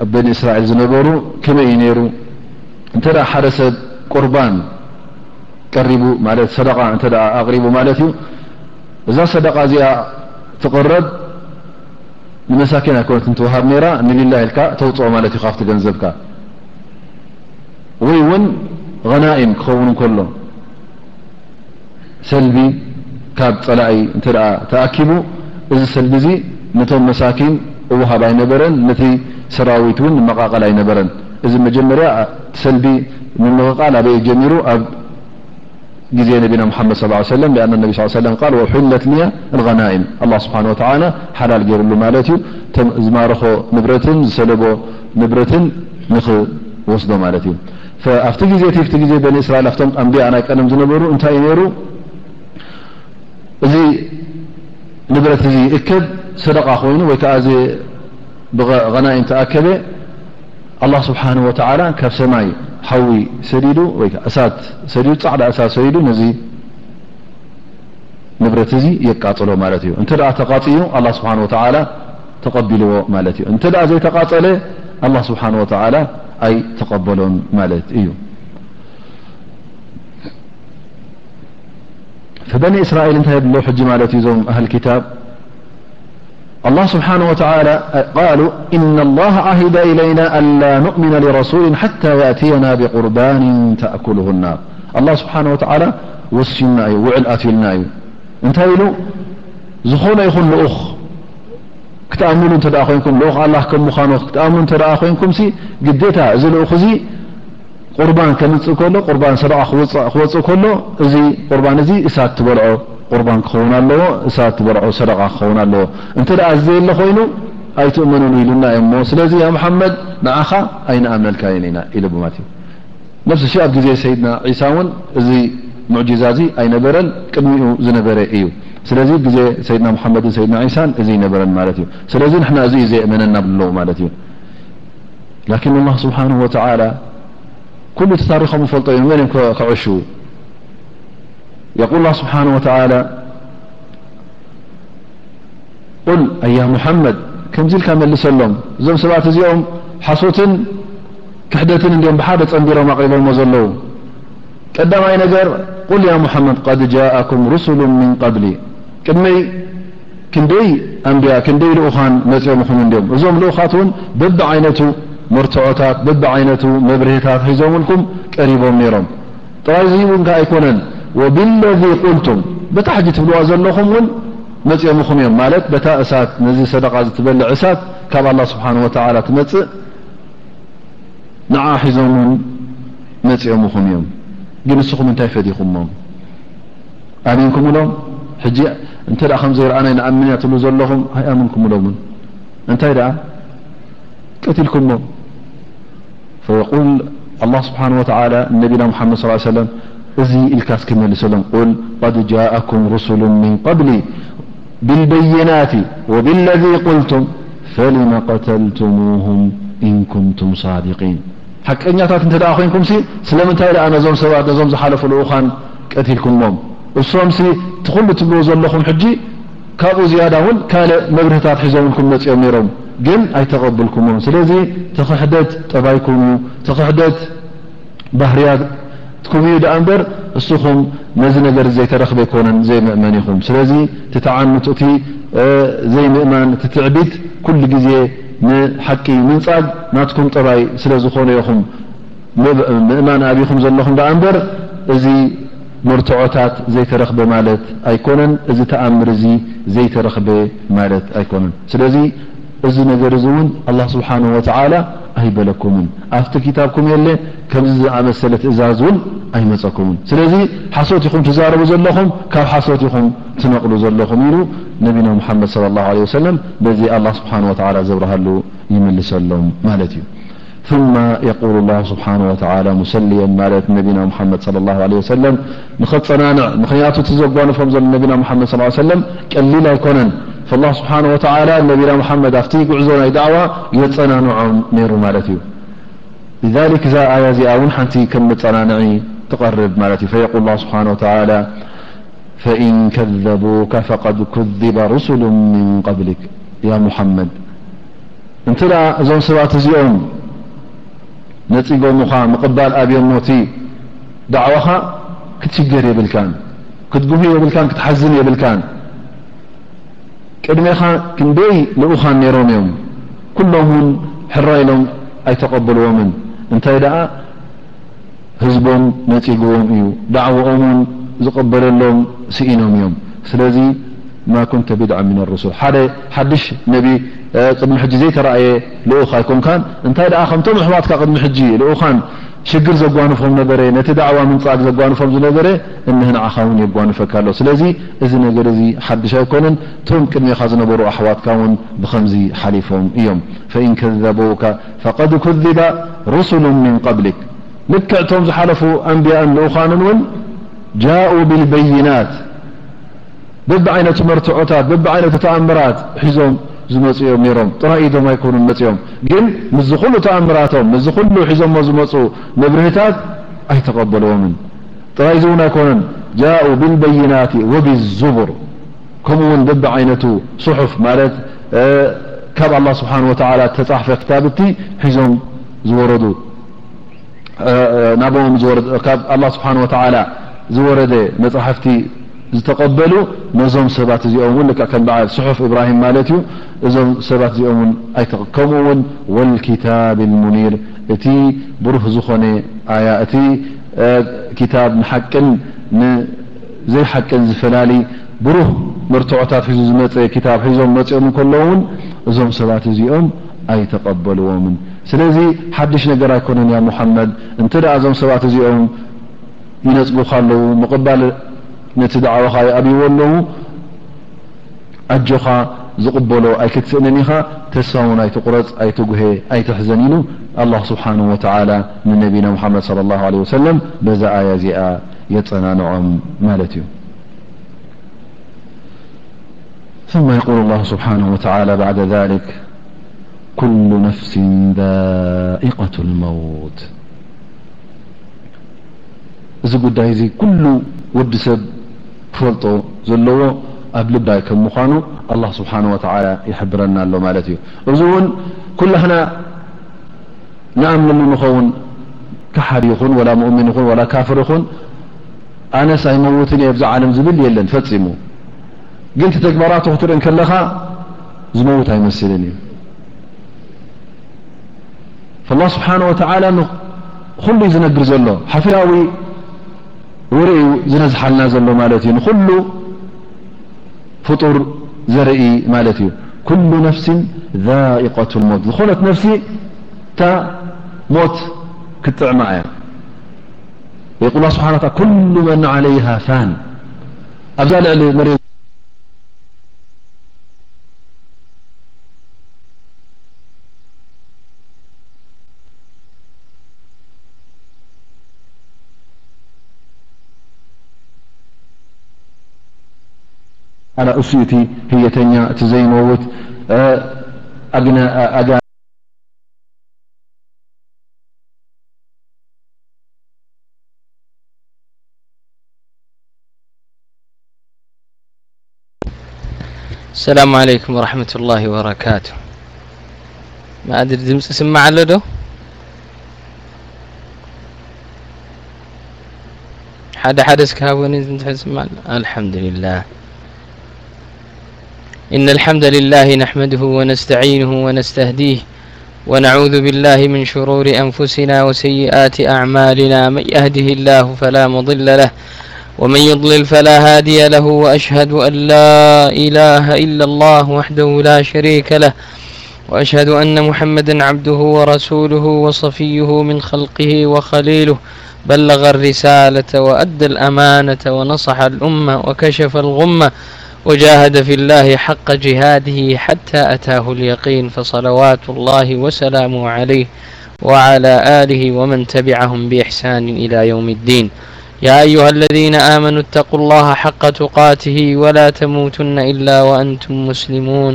ኣብ በኒ እስራኤል ዝነበሩ ከመይ እዩ ነይሩ እንተ ሓደ ሰብ ቁርባን ቀሪቡ ማለት ሰደቃ እተ ኣቕሪቡ ማለት እዩ እዛ ሰደቃ እዚኣ ትቕረብ ንመሳኪን ኣይኮነት እንትውሃብ ነራ ንልላ ኢልካ ተውፅኦ ማለት እዩ ካብቲ ገንዘብካ። ወይ እውን غናኢም ክኸውን እንከሎ። ሰልቢ ካብ ፀላኢ እንተ ተኣኪቡ እዚ ሰልቢ እዚ ነቶም መሳኪን እውሃብ ኣይነበረን ነቲ ሰራዊት እውን መቃቐል ኣይነበረን እዚ መጀመርያ ሰልቢ ምምቕቃል ኣበይ ጀሚሩ ኣብ جزي نبينا محمد صلى الله عليه وسلم لأن النبي صلى له وسلم قال وحلت لي الغنائم الله سبحانه وتعالى حلال جرل مالت زمارخ نبرت زسلب نبرت نخوصد مالت فأفت جزي فت جزي بني اسرائيل أفتم أنبياء ناي قدم زنبرو انتي نيرو እዚ ንብረት እዚ ይእከብ። ሰደቃ ኮይኑ ወይ ከዓ ዚ ብغናኢም ተኣከበ ኣላه ስብሓን ወተላ ካብ ሰማይ ሓዊ ሰዲዱ ወይዓ እሳት ሰዲዱ ፃዕዳ እሳት ሰዲዱ ነዚ ንብረት እዚ የቃፅሎ ማለት እዩ እንተ ተቃፅዩ ኣላ ስብሓን ወተላ ተቐቢልዎ ማለት እዩ እንተ ዘይተቃፀለ ኣላ ስብሓን ወተላ ኣይ ተቐበሎን ማለት እዩ فبني اسرائيل نت ل حج مالت م أهل كتاب الله سبحانه وتعالى آه، قالوا إن الله عهد إلينا ألا نؤمن لرسول حتى يأتينا بقربان تأكله النار. الله سبحانه وتعالى وسنا أيوه، وعل آتي الناي أيوه. انت إلو زخون يخل لأخ. ክትኣምኑ እተ ኮይንኩም ልኡ ኣላ ከም ምዃኑ ክትኣምኑ እተ سي ግዴታ እዚ ልኡክ እዚ ቁርባን ከምፅእ ከሎ قربان ሰደቃ ክወፅእ ከሎ እዚ ቁርባን እዚ እሳት ትበልዖ ቁርባን ክኸውን ኣለዎ እሳት ትበልዖ ሰደቃ ክኸውን ኣለዎ እንተ ደኣ ዘየለ ኮይኑ ኣይትእመኑን ኢሉና ዮ ሞ ስለዚ ያ መሓመድ ንዓኻ ኣይንኣምነልካየን ኢና ኢሉ ብማት እዩ ነፍሲ ሽ ኣብ ግዜ ሰይድና ዒሳ እውን እዚ ሙዕጂዛ እዚ ኣይነበረን ቅድሚኡ ዝነበረ እዩ ስለዚ ግዜ ሰይድና መሓመድን ሰይድና ዒሳን እዚ ይነበረን ማለት እዩ ስለዚ ንሕና እዚ እዩ ዘየእመነና ብለዎ ማለት እዩ ላኪን ላ ስብሓን ወተላ ኩሉ ተታሪኮም ፈልጦ እዩ መን እዮም ክዕሹ يقول الله سبحانه وتعالى قل أيا محمد كمزلك ملس لسلم زم سبعت زيهم حصوت كحدت اليوم بحادة أنبير مقرب المزلو قدم أي نجر قل يا محمد قد جاءكم رسل من قبلي. كدمي كندي أنبياء كندي لأخان مسيومكم من ديوم زم لأخاتون بب عينته مرتعتات بب عينته مبرهتات حزومكم قريبهم نيرهم. طبعا زيهم كأيكونن. كأي وبالذي قلتم بتحج تبلو زلخم ون مፅمخم يم ملت بت እسات نز صدق تبلع أسات كب الله سبحانه وتعالى تمፅእ نع حዞم ون مፅمخم يم ግ نسخم እنታይ فዲخمم أمنكم لم ج እنت ከمزرأني نأمن تብل ዘلخم أمنكم لم እنታይ ኣ ቀትلكمم فيقول الله سبحانه وتعالى نبينا محمد صلى ا عليه وسلم እዚ ኢልካ ስክመልሰሎም ቁል ቀድ ጃእኩም ሩስሉ ምን ቀብሊ ብልበይናት ወብለذ ቁልቱም ፈልመ قተልትሙهም እን ኩንቱም صድقን ሓቀኛታት እንተ ደኣ ኮይንኩም ስለምንታይ ደኣ ነዞም ሰባት ነዞም ዝሓለፉ ልኡኻን ቀቲልኩሞም እሶም እቲ ኩሉ ትብልዎ ዘለኹም ሕጂ ካብኡ ዝያዳ እውን ካልእ መብርህታት ሒዞምልኩም መፅኦም ነይሮም ግን ኣይተቐብልኩምዎም ስለዚ ተኽሕደት ጠባይኮኑ ተኽሕደት ባህርያ ትኩም እዩ ዳኣ እምበር እስኹም ነዚ ነገር ዘይተረክበ ኣይኮነን ዘይምእመን ኢኹም ስለዚ ትተዓንቱ እቲ ዘይምእማን ትትዕቢት ኩሉ ግዜ ንሓቂ ምንፃግ ናትኩም ጠባይ ስለ ዝኾነ ኢኹም ምእማን ኣብኹም ዘለኹም ዳኣ እምበር እዚ መርትዖታት ዘይተረክበ ማለት ኣይኮነን እዚ ተኣምር እዚ ዘይተረክበ ማለት ኣይኮነን ስለዚ እዚ ነገር እዚ እውን ኣላ ስብሓን ወተዓላ ኣይበለኩምን ኣብቲ ክታብኩም የለ ከምዚ ዝኣመሰለ ትእዛዝ እውን ኣይመፀኩምን ስለዚ ሓሶት ኢኹም ትዛረቡ ዘለኹም ካብ ሓሶት ኢኹም ትነቕሉ ዘለኹም ኢሉ ነቢና ሙሓመድ ለ ላ ለ ወሰለም በዚ ኣላ ስብሓን ወተላ ዘብርሃሉ ይምልሰሎም ማለት እዩ ثم يقول الله سبحانه وتعالى مسليا مالت نبينا محمد صلى الله عليه وسلم نخت صنانع مخنيات تزقوانفهم نبينا محمد صلى الله عليه وسلم قليل أيكونن فالله سبحانه وتعالى نبينا محمد فت عዞ ናይ دعو يፀናنعም ነر ማለት እዩ لذلك ዛ آي ዚኣ ውን ሓንቲ ከም መፀናንع تقርب ማለት እዩ الله سبحانه وتعالى فإن كذبوك فقد كذب رسل من قبلك. يا محمد أنت لا زون እንت እዞም ሰባት እዚኦም ነፂጎምኻ مقባል ኣብيኖቲ دعوኻ ክትሽገር የብልካ ክትጉሁ የብልካ ክትሓዝን የብልካን ቅድሜኻ ክንደይ ልኡኻን ነይሮም እዮም? ኩሎም ውን ሕራኢሎም ኣይተቐበልዎምን። እንታይ ደኣ? ህዝቦም ነፂግዎም እዩ። ዳዕዎኦም ውን ዝቕበለሎም ስኢኖም እዮም። ስለዚ ማ ኩንተ ቢድዓ ምን ሩሱል። ሓደ ሓድሽ ነቢ ቅድሚ ሕጂ ዘይተረእየ ልኡኻ ይኮንካን እንታይ ደኣ? ከምቶም ኣሕዋትካ ቅድሚ ሕጂ ልኡኻን ሽግር ዘጓንፎም ነበረ ነቲ ዳዕዋ ምንፃቅ ዘጓንፎም ዝነበረ እነህ ንዓኻ እውን የጓንፈካ ኣሎ ስለዚ እዚ ነገር እዚ ሓድሽ ኣይኮነን ቶም ቅድሚኻ ዝነበሩ ኣሕዋትካ ውን ብከምዚ ሓሊፎም እዮም ፈኢን ከዘበውካ ፈቀድ ኩذባ ሩስሉ ምን ቀብሊክ ልክዕ ቶም ዝሓለፉ ኣንብያእን ንኡኻንን እውን ጃኡ ብልበይናት በቢ ዓይነቱ መርትዖታት በቢ ዓይነቱ ተኣምራት ሒዞም ዝመፁ ዮም ነይሮም ጥራይ ኢዶም ኣይኮኑ መፅኦም ግን ምዝ ኩሉ ተኣምራቶም ምዝ ኩሉ ሒዞሞ ዝመፁ መብርህታት ኣይተቐበልዎምን ጥራይ እዚ እውን ኣይኮነን ጃኡ ብልበይናት ወብዙቡር ከምኡ ውን በቢ ዓይነቱ ስሑፍ ማለት ካብ ኣላ ስብሓን ወተዓላ ተፃሕፈ ክታብቲ ሒዞም ዝወረዱ ናብኦም ካብ ኣላ ስብሓን ወተዓላ ዝወረደ መፅሕፍቲ ዝተቐበሉ ነዞም ሰባት እዚኦም ውን ልክዕ ከም በዓል ስሑፍ እብራሂም ማለት እዩ እዞም ሰባት እዚኦም ን ከምኡ ውን ወልክታብ ልሙኒር እቲ ብሩህ ዝኾነ ኣያ እቲ ክታብ ንሓቅን ንዘይሓቅን ዝፈላሊ ብሩህ መርትዖታት ሒዙ ዝመፀ ክታብ ሒዞም መፅኦም ከለዉ ውን እዞም ሰባት እዚኦም ኣይተቐበልዎምን ስለዚ ሓድሽ ነገር ኣይኮነን ያ ሙሓመድ እንተ ደኣ እዞም ሰባት እዚኦም ይነፅጉካ ኣለዉ ምቕባል ነቲ ዳዕዋኻ ይኣብይዎ ኣለዉ ኣጆኻ ዝቕበሎ ኣይክትስእንን ኢኻ ተስፋ ውን ኣይትቑረፅ ኣይትጉሄ ኣይትሕዘን ኢሉ ኣላه ስብሓን ወተላ ንነቢና ሙሓመድ صለ ላه ለ ወሰለም በዛ ኣያ እዚኣ የፀናንዖም ማለት እዩ ثم يقول الله سبحانه وتعالى بعد ذلك كل نفس ذائقة الموت እዚ ጉዳይ እዚ ኩሉ ወዲ ሰብ ክፈልጦ ዘለዎ ኣብ ልባይ ከም ምኳኑ ኣላ ስብሓን ወተዓላ ይሕብረና ኣሎ ማለት እዩ። እዚ እውን ኩላህና ንኣምንሉ ንኸውን ካሓድ ይኹን ወላ ሙእምን ይኹን ወላ ካፍር ይኹን ኣነስ ኣይመውትን እየ ብዛ ዓለም ዝብል የለን ፈፂሙ ግን ቲ ተግባራቱ ክትርኢ ከለኻ ዝመውት ኣይመስልን እዩ። ላ ስብሓን ወተዓላ ንኩሉ ዝነግር ዘሎ። ሓፊላዊ ውርኡ ዝነዝሓልና ዘሎ ማለት እዩ ንኩሉ ፍጡር ዘርኢ ማለት እዩ ኩሉ ነፍሲ ذኢቀة ሞት ዝኾነት ነፍሲ እታ ሞት ክትጥዕማ እያ የቁል ስብሓ ኩሉ መን ዓለይሃ ፋን ኣብዛ ልዕሊ መሬት على أسيتي هي تنيا تزي موت أجنى آه، أجا آه، السلام عليكم ورحمة الله وبركاته. ما أدري دمس سمع لدو حدا حدا سكابوني الحمد لله. إن الحمد لله نحمده ونستعينه ونستهديه ونعوذ بالله من شرور أنفسنا وسيئات أعمالنا. من يهده الله فلا مضل له ومن يضلل فلا هادي له وأشهد أن لا إله إلا الله وحده لا شريك له وأشهد أن محمدا عبده ورسوله وصفيه من خلقه وخليله. بلغ الرسالة وأدى الأمانة ونصح الأمة وكشف الغمة. وجاهد في الله حق جهاده حتى أتاه اليقين فصلوات الله وسلامه عليه وعلى آله ومن تبعهم بإحسان إلى يوم الدين. يا أيها الذين آمنوا اتقوا الله حق تقاته ولا تموتن إلا وأنتم مسلمون.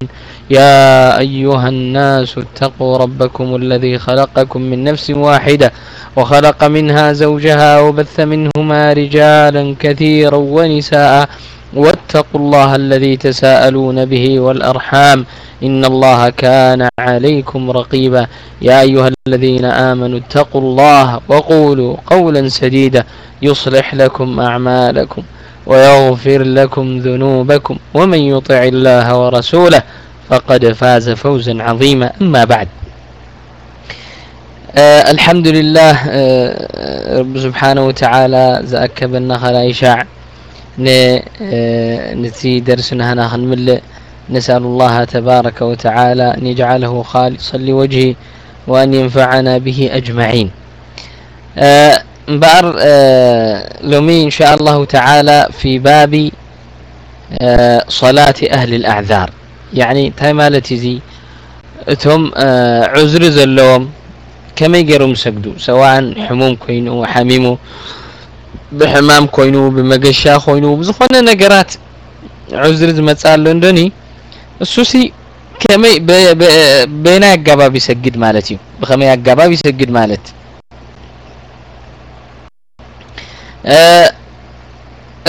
يا أيها الناس اتقوا ربكم الذي خلقكم من نفس واحدة وخلق منها زوجها وبث منهما رجالا كثيرا ونساء واتقوا الله الذي تساءلون به والأرحام إن الله كان عليكم رقيبا. يا أيها الذين آمنوا اتقوا الله وقولوا قولا سديدا يصلح لكم أعمالكم ويغفر لكم ذنوبكم ومن يطع الله ورسوله فقد فاز فوزا عظيما. أما بعد آه الحمد لله آه رب سبحانه وتعالى زأكبنا خلا إشاع آه، نتي درسنا هنا هنمل نسأل الله تبارك وتعالى أن يجعله خالصا لوجهه وأن ينفعنا به أجمعين. آه، بار آه، لومي إن شاء الله تعالى في باب صلاة أهل الأعذار. يعني تايمالتي زي تم عذر زلوم كما يقرم سجدو سواء حموم كوينو وحميمو ብሕማም ኮይኑ ብመገሻ ኮይኑ ብዝኾነ ነገራት ዑዝሪ ዝመፃ ኣሎ እንዶኒ እሱሲ ከመይ በናይ ኣጋባብ ይሰግድ ማለት እዩ ብኸመይ ኣጋባብ ይሰግድ ማለት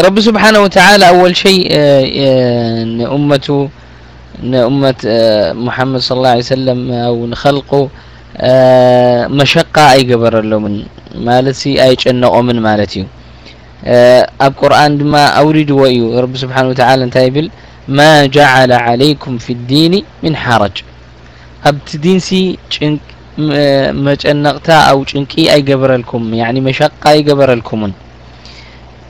رب سبحانه وتعالى أول شيء أمته أمة محمد صلى الله عليه وسلم أو نخلقه مشقة أي قبر له من مالتي أب قرآن ما أورد وإيو رب سبحانه وتعالى انتايبل ما جعل عليكم في الدين من حرج. أب تدين سي ما جنقتا أو جنكي أي قبر لكم يعني مشقة أي قبر لكم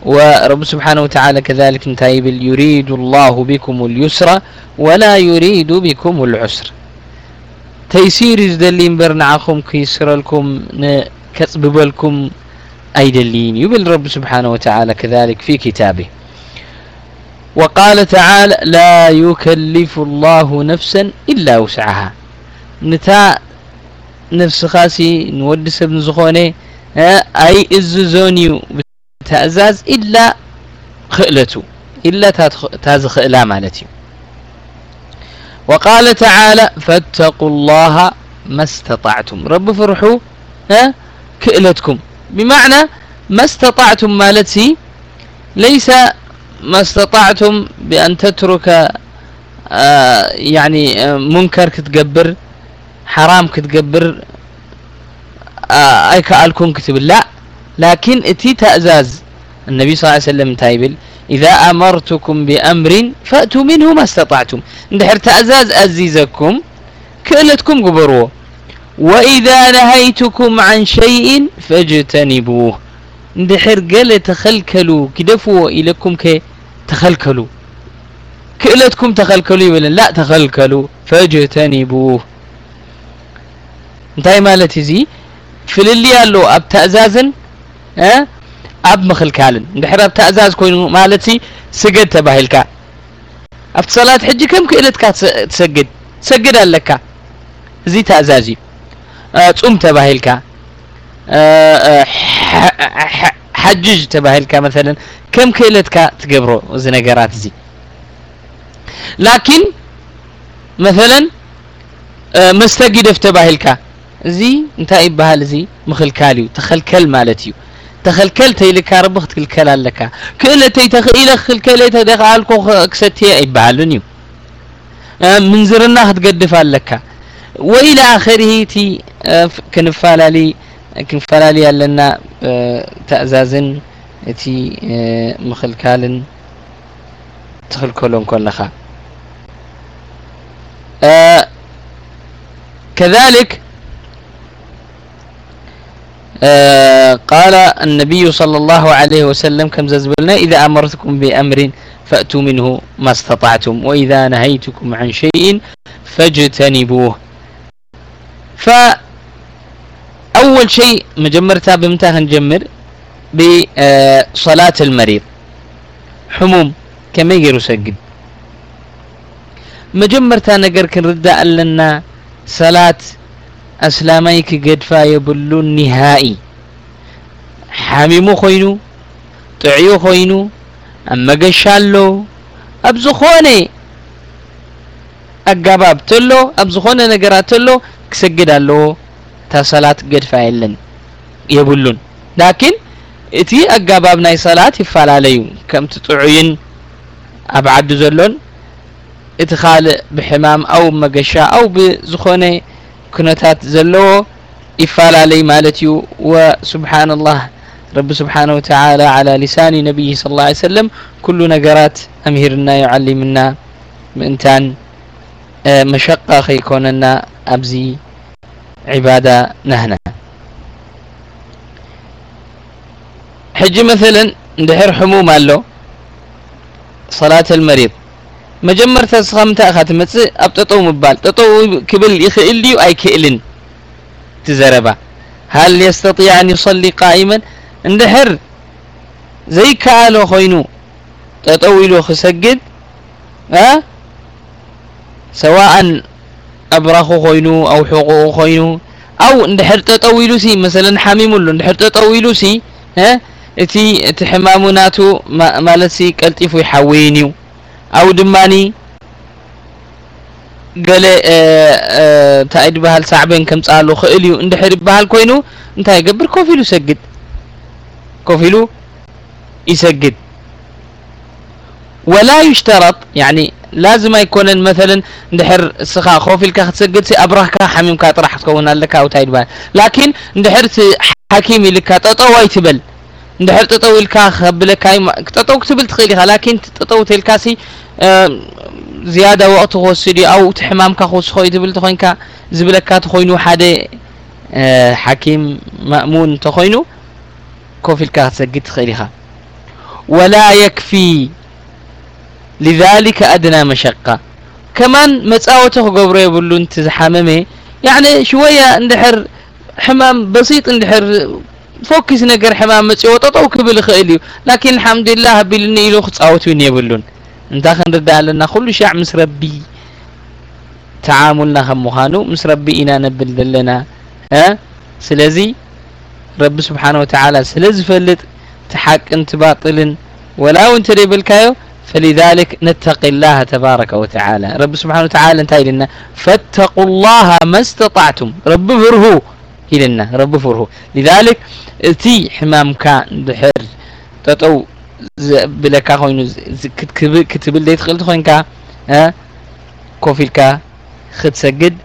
ورب سبحانه وتعالى كذلك انتايبل يريد الله بكم اليسر ولا يريد بكم العسر. تيسير دلين برنعكم كيسر لكم كسبب لكم أي دلين يبل رب سبحانه وتعالى كذلك في كتابه. وقال تعالى لا يكلف الله نفسا إلا وسعها. نتا نفس خاسي نود سبن زخوني أي الزونيو تأزاز إلا خئلته إلا تاز خئلا مالتي. وقال تعالى فاتقوا الله ما استطعتم. رب فرحوا كئلتكم. بمعنى ما استطعتم مالتي ليس ما استطعتم بأن تترك آه يعني آه منكر كتقبر حرام كتقبر آه أي كألكم كتب. لا لكن إتي تأزاز. النبي صلى الله عليه وسلم تايبل إذا أمرتكم بأمر فأتوا منه ما استطعتم. اندحر تأزاز أزيزكم كألتكم قبروه. وإذا نهيتكم عن شيء فاجتنبوه እንድሕር ገለ ተኸልከሉ ክደፍዎ ኢለኩም ከ ተኸልከሉ ክእለትኩም ተኸልከሉ ይብልን ላ ተኸልከሉ ፈጅተኒቡህ እንታይ ማለት እዚ ፍልሊ ኣሎ ኣብ ተእዛዝን ኣብ ምኽልካልን እንድሕር ኣብ ተእዛዝ ኮይኑ ማለት ስገድ ተባሂልካ ኣብቲ ሰላት ሕጂ ከም ክእለትካ ትሰግድ ትሰግድ ኣለካ እዚ ተእዛዝ እዩ آه، صوم تباهلك. آه، آه، حجج تباهلك مثلا. كم كيلتك تقبره زي نقرات زي. لكن مثلا مستقي دفت تباهلك. زي انت ايبهال زي مخل كاليو تخل كل مالتيو تخل كل تيلك عرب اخت كل كلال لك كل تي تخل إلى خل كل تي تخل كل تي تخل كل تي تخل كل تي تخل كل تي تخل كل تي تخل كل تي تخل كل تي تخل كل تي تخل كل تي تخل كل تي تخل وإلى آخره تي آه، كنفالالي كنفالالي لنا آه، تأزازن تي آه، مخلكالن. تخلكلون كلخا آه كذلك قال النبي صلى الله عليه وسلم كم زبلنا إذا أمرتكم بأمر فأتوا منه ما استطعتم وإذا نهيتكم عن شيء فاجتنبوه. فأول شيء مجمرتها بمتى نجمر بصلاة المريض حموم كما يجروا سجد مجمرتها نجر كنرد لنا صلاة أسلامي كقدفا يبلو النهائي حاميمو خوينو ጥዕዩ ኮይኑ ኣብ መገሻ ኣሎ ኣብ ዝኾነ ኣጋባብ ተሎ ኣብ ዝኾነ ነገራት ተሎ ክሰግድ ኣለዎ እታ ሰላት ገድፋ የለን የብሉን ላኪን እቲ ኣጋባብ ናይ ሰላት ይፈላለዩ ከምቲ ጥዑይን ኣብ ዓዲ ዘሎን እቲ ካልእ ብሕማም ኣው መገሻ ኣው ብዝኾነ ኩነታት ዘለዎ ይፈላለይ ማለት እዩ ወስብሓን ላህ رب سبحانه وتعالى على لسان نبيه صلى الله عليه وسلم كل نجرات أمهرنا يعلمنا بإنتان مشقة خيكوننا أبزي عبادة نهنا حج مثلا دحر حموم له صلاة المريض. مجمر تسخم تأخذ مس أبتطو مبال تطو كبل يخئلي وأي كئلن تزربا. هل يستطيع أن يصلي قائما؟ اندحر زي كألو خينو تطويلو خسجد ها؟ أه؟ سواء أبراخ خينو أو حقوق خينو أو اندحر تطويلوسي مثلا حميم حميملو اندحر تطويلوسي ها؟ إتي تحماموناتو ما مالتسي قلطيفو يحوينيو. أو دماني قال آه، آه، تأيد بهال سعبين كم سألو خئليو عند حرب بهال كوينو انت يقبر كوفيلو سجد. كوفيلو يسجد. ولا يشترط يعني لازم يكون مثلا ندحر سخا خوف لك تسجد سي ابرهك حميمك طرح تكون لك أو تايد بال لكن ندحر حكيم لك تطوي تبل. ندحر تطوي لك خبلك تطو تبل تخيل لكن تطو تلكاسي زيادة وقت وسدي أو تحمامك خوس خوي تبل تخوينك زبلك تخوينو حدا حكيم مأمون تخوينو كوف الكاس سجد خيرها ولا يكفي لذلك أدنى مشقة. كمان متساوته قبره يقولون أنت زحممي يعني شوية اندحر حمام بسيط اندحر فوكس نقر حمام متساوة تطو كبل خيلي. لكن الحمد لله بلني إلو خطاوت وين يقولون أنت. خن رد لنا كل شيء مس ربي تعاملنا خم مخانو مس ربي إنا نبل لنا ها؟ سلازي؟ رب سبحانه وتعالى سلز فلت. تحق انت باطل. ولا وانت بالكايو؟ فلذلك نتقي الله تبارك وتعالى رب سبحانه وتعالى انت لنا فاتقوا الله ما استطعتم رب فره لنا رب فره لذلك تي حمام كان دحر تطو بلكا خوينو كتب كتب اللي تخلت خوينكا ها كوفيلكا خد سجد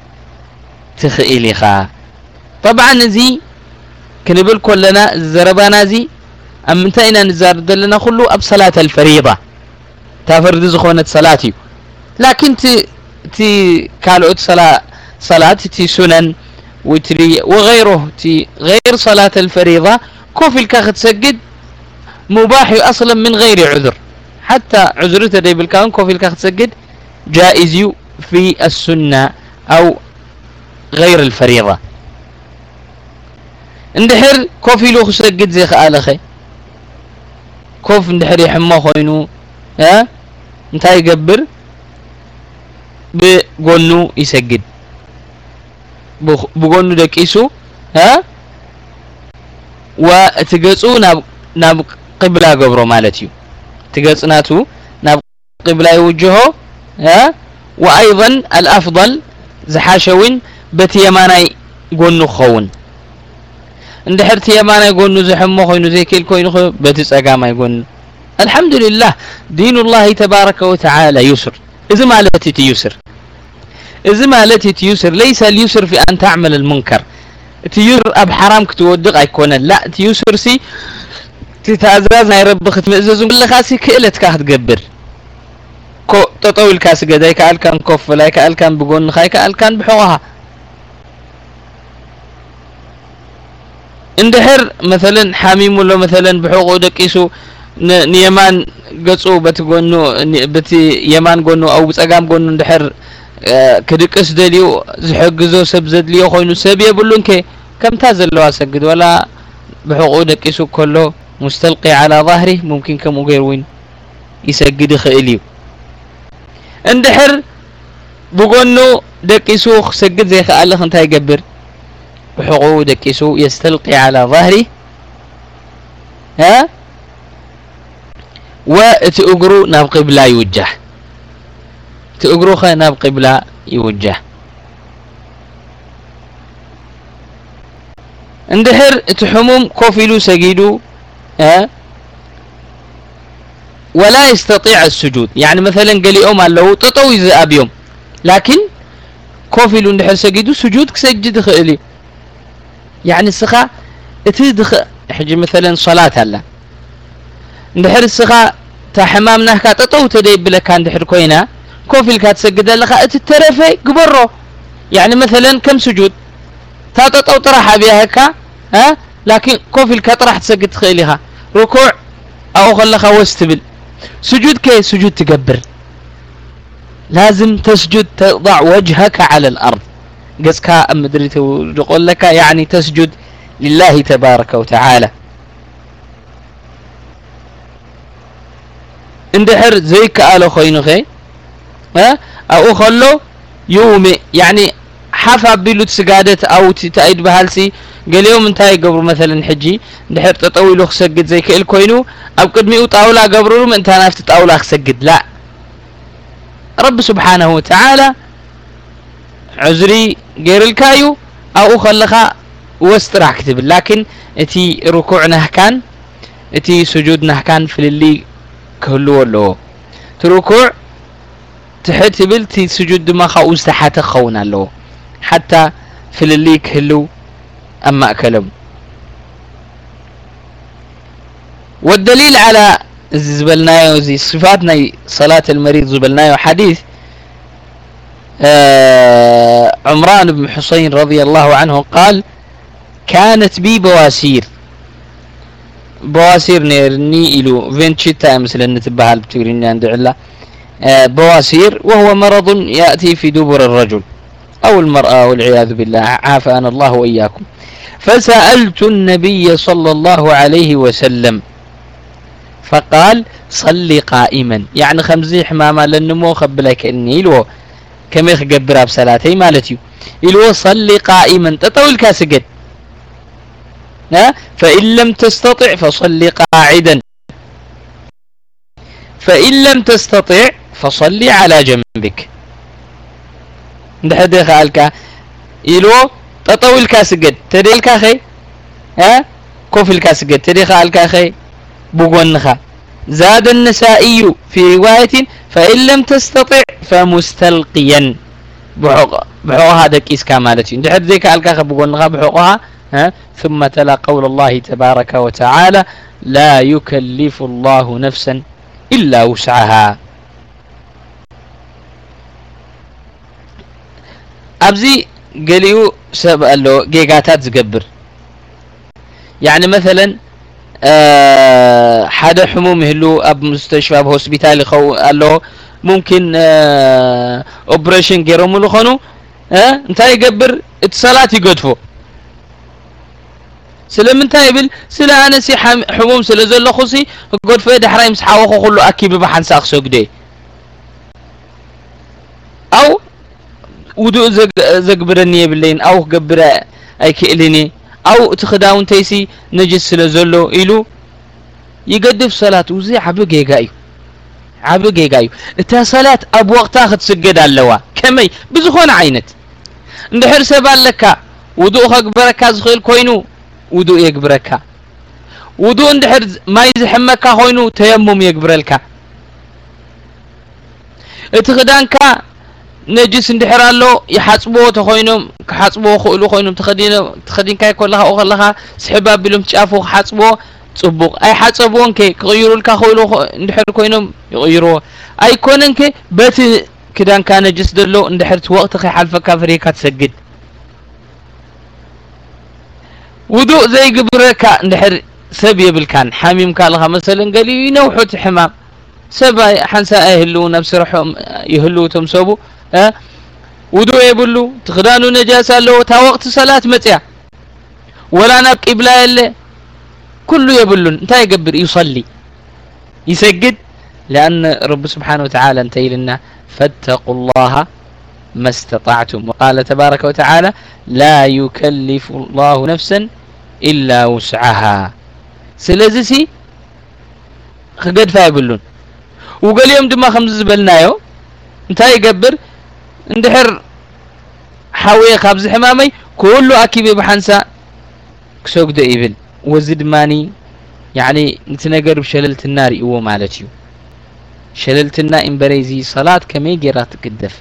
تخيلي خا طبعا زي ክንብል ኮለና ዘረባና እዚ ኣብ ምንታይ ኢና ንዛረብ ዘለና ኩሉ ኣብ ሰላት አልፈሪዳ እታ ፈርዲ ዝኾነት ሰላት እዩ ላኪን እቲ ካልኦት ሰላት እቲ ሱነን وتري وغيره تي غير صلاة الفريضة كوفي الكاخت سجد مباح أصلا من غير عذر حتى عذر تدي بالكان كوفي الكاخت سجد جائز في السنة أو غير الفريضة اندحر كوفي لو سجد زي خال أخي كوف اندحر يحمى خوينو እንታይገብር ብጎኑ ይሰግድ። ብጎኑ ደቂሱ እቲ ገፁ ናብ ቅብላ ገብሮ ማለት እዩ። እቲ ገፅ ናቱ ናብ ቅብላ ይውጅሆ ወአይضا አልአፍضል ዝሓሸ እውን በቲ የማናይ ጎኑ ክኸውን። እንድሕር እቲ የማናይ ጎኑ ዝሕሞ ኮይኑ ዘይክእል ኮይኑ በቲ ፀጋማይ ጎኑ الحمد لله دين الله تبارك وتعالى يسر. إذا ما التي تيسر؟ إذا ما التي تيسر؟ ليس اليسر في أن تعمل المنكر. تيسر أب حرام كتودق أيكونا. لا تيسر سي تتعزاز يا رب ختمئزز كل خاسي كئلتك هتقبر كو تطول كاس قداي كألكان كف لاي كألكان بقون خاي كألكان بحوها. اندحر مثلا حميم ولا مثلا بحوق ودقيسو. ንየማን ገጹ በቲ ጎኑ በቲ የማን ጎኑ ኣብ ፀጋም ጎኑ እንድሕር ክድቅስ ደልዩ ዝሕግዞ ሰብ ዘድልዮ ኮይኑ ሰብ የብሉን ከ ከምታ ዘለዋ ሰግድ ወላ ብሕቁኡ ደቂሱ ከሎ ሙስተልቂ ዓላ ظህሪ ሙምኪን ከምኡ ገይሩ እውን ይሰግድ ይኽእል እዩ እንድሕር ብጎኑ ደቂሱ ክሰግድ ዘይከኣልኽ እንታይ ይገብር ብሕቁኡ ደቂሱ የስተልቂ ዓላ ظህሪ وأت أجرو ناب قبلة يوجه. تأجرو خا ناب قبلة يوجه. اندحر تحموم كوفيلو سجيدو أه؟ ولا يستطيع السجود. يعني مثلا قال يوم له تطوي ذئاب يوم لكن كوفيلو اندهر سجيدو سجود كسجد خئلي يعني السخاء إتي دخ حجي مثلا صلاة هلا. እንድሕር እስኻ እታ ሕማም ናህካ ጠጠው ተደይብለካ እንድሕር ኮይና كوف ኢልካ ትሰግድ ኣለኻ እቲ ተረፈ ግበሮ يعني مثلا كم سجود ታጠጠው ጥራሕ ኣብያህካ ላኪን ኮፍ ኢልካ ጥራሕ ትሰግድ ትኽእል ኢኻ ርኩዕ ኣብኡ ከለኻ ወስ ትብል سجود كي سجود تقبر لازم تسجد تضع وجهك على الأرض قسك أمدري تقول لك يعني تسجد لله تبارك وتعالى اندحر زي كالو خينو خي ها أو خلو يومي يعني حفا بيلو تسقادت أو تتأيد بهالسي قال يوم انتهي قبر مثلا حجي اندحر تطويلو خسقد زي كال كوينو أو قدمي طاولة قبرو من تنافت طاولة خسقد لا رب سبحانه وتعالى عزري غير الكايو أو خلخا وستراح كتب لكن اتي ركوعنا كان اتي سجودنا كان في اللي ክህልዎ ኣለዎ እቲ ርኩዕ ትሕት ትብል እቲ ስጁድ ድማ ካብኡ ዝተሓተ ክኸውን ኣለዎ حتى في اللي كهلو أما أكلم والدليل على زبلنايو زي صفاتنا صلاة المريض زبلنايو حديث آه عمران بن حسين رضي الله عنه قال كانت بي بواسير بواسير نيرني إلو فينتشيتا مثلا نتبهال بتقريني عند علا. آه بواسير وهو مرض يأتي في دبر الرجل. أو المرأة والعياذ بالله. عافانا الله وإياكم. فسألت النبي صلى الله عليه وسلم. فقال صلي قائما. يعني خمزي حماما لنمو خبلك إني إلو. كم يخبر بصلاتي مالتي إلو صلي قائما. تطول كاسقد فإن لم تستطع فصل قاعدا. فإن لم تستطع فصل على جنبك. دحدي خالك إلو تطولك سجد تدي الكاخي ها؟ كوف سجد تدي خالك أخي بوغنخا زاد النسائي في رواية فإن لم تستطع فمستلقيا. بحق بحق هذا كيس كامالتي دحد ذيك ألك بوغنخا بحقها؟ ها؟ ثم تلا قول الله تبارك وتعالى لا يكلف الله نفسا إلا وسعها أبزي قليو سب له جيجاتات زقبر يعني مثلا آه حدا حموم هلو أب مستشفى بهوسبيتال خو له ممكن آه أوبريشن جيرومو ملو أه؟ انت يقبر اتصالات يقدفو ስለምንታይ ይብል ስለ ኣነሲ ሕሙም ስለ ዘለኹ ሲ ገድፎ ዳሕራይ ምስ ሓወኹ ኩሉ ኣኪብ ብሓንሳ ክሰግደ ኣው ውዱእ ዘግብረኒ የብለይን ኣው ክገብረ ኣይክእልኒ ኣው እቲ ክዳውንተይሲ ነጅስ ስለ ዘሎ ኢሉ ይገድፍ ሰላት ውዚ ዓብ ጌጋ እዩ ዓብ ጌጋ እዩ እታ ሰላት ኣብ ወቕታ ክትስገድ ኣለዋ ከመይ ብዝኾነ ዓይነት እንድሕር ሰብ ኣለካ ውዱእ ከግበረካ ዝኽእል ኮይኑ ውዱእ የግብረካ ውዱእ እንድሕር ማይ ዝሕመካ ኮይኑ ተየሙም የግብረልካ እቲ ክዳንካ ነጅስ እንድሕር ኣሎ ይሓፅብዎ ተኮይኖም ክሓፅብዎ ክእሉ ኮይኖም ተኸዲንካይ ከለካ ኡ ከለካ ስሕብ ኣቢሎም ጫፉ ክሓፅብዎ ፅቡቕ ኣይሓፀብዎን ከ ክቕይሩልካ ክእሉ እንድሕር ኮይኖም ይቕይርዎ ኣይኮነን ከ በቲ ክዳንካ ነጅስ ዘሎ እንድሕር እቲ ወቕቲ ከይሓልፈካ ፍሪካ ትሰግድ ውዱእ ዘይግብረካ እንድሕር ሰብ የብልካን። ሓሚምካ ኣለኻ መሰለን ገሊዩ ይነውሑት ሕማም። ሰብ ሓንሳ ኣይህልው ናብ ስርሖም ይህልው እቶም ሰቡ። ودو የብሉ ትክዳኑ نجاسة لو تا وقت ሰላት መፅያ ولا ናብ ቂብላ የለ። كله የብሉን። እንታይ يقبر يصلي يسجد لأن رب سبحانه وتعالى انتهي لنا فاتقوا الله ما استطعتم وقال تبارك وتعالى لا يكلف الله نفسا إلا وسعها سلازي سي خقد يبلون وقال يوم دما خمس زبلنايو እንታይ ይገብር እንድሕር ሓወየ ካብዚ ሕማመይ ኩሉ ኣኪበ ብሓንሳ ክሰግዶ ይብል ወዚ ድማኒ ያኒ ነቲ ነገር ብሸለልትና ርእዎ ማለት እዩ ሸለልትና እምበረይ ዚ ሰላት ከመይ ጌራ ትግደፍ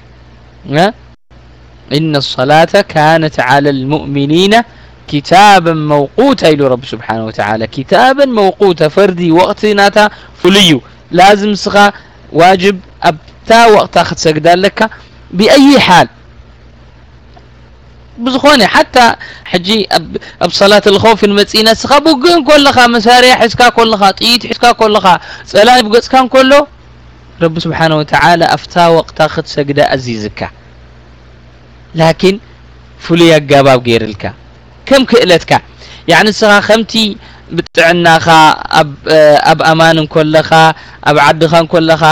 إن الصلاة كانت على المؤمنين كتابا موقوتا إلى رب سبحانه وتعالى. كتابا موقوتا فردي وقتناتا فليو. لازم سغا واجب أبتا وقت أخذ سجدان لك. بأي حال. بزخوني. حتى حجي أب, أب صلاة الخوف المتسينة سخا كل خا مساريح حسكا كلها طيت حسكا كلها سلاي بقص كان كله. رب سبحانه وتعالى أفتا وقت أخذ سجدة أزيزك. لكن فليا قباب غير الكام ከም ክእለትካ ያዕኒ ንስኻ ከምቲ ብጥዕናኻ ኣብ ኣማን እንኮለኻ ኣብ ዓድኻ እንኮለኻ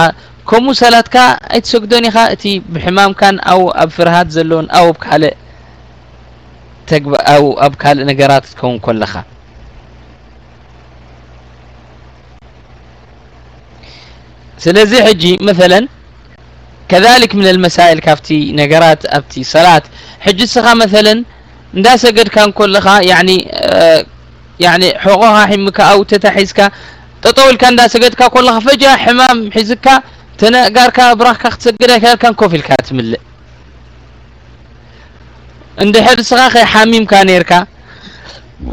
ከምኡ ሰላትካ ኣይትሰግዶን ኢኻ እቲ ብሕማምካን ኣው ኣብ ፍርሃት ዘለዎን ኣው ኣብ ካልእ ኣው ኣብ ካልእ ነገራት ትከውን ከለኻ ስለዚ ሕጂ مثلا كذلك من المسائل كافتي ነገራት ኣብቲ ሰላት ሕጂ ስኻ ندا قد كان كلها يعني آه يعني حقوها حمك أو تتحزك تطول كان دا كل خا فجأة حمام حزك تنقارك براك تسجدك كان كوفي الكاتمل عند حد أخي حميم كان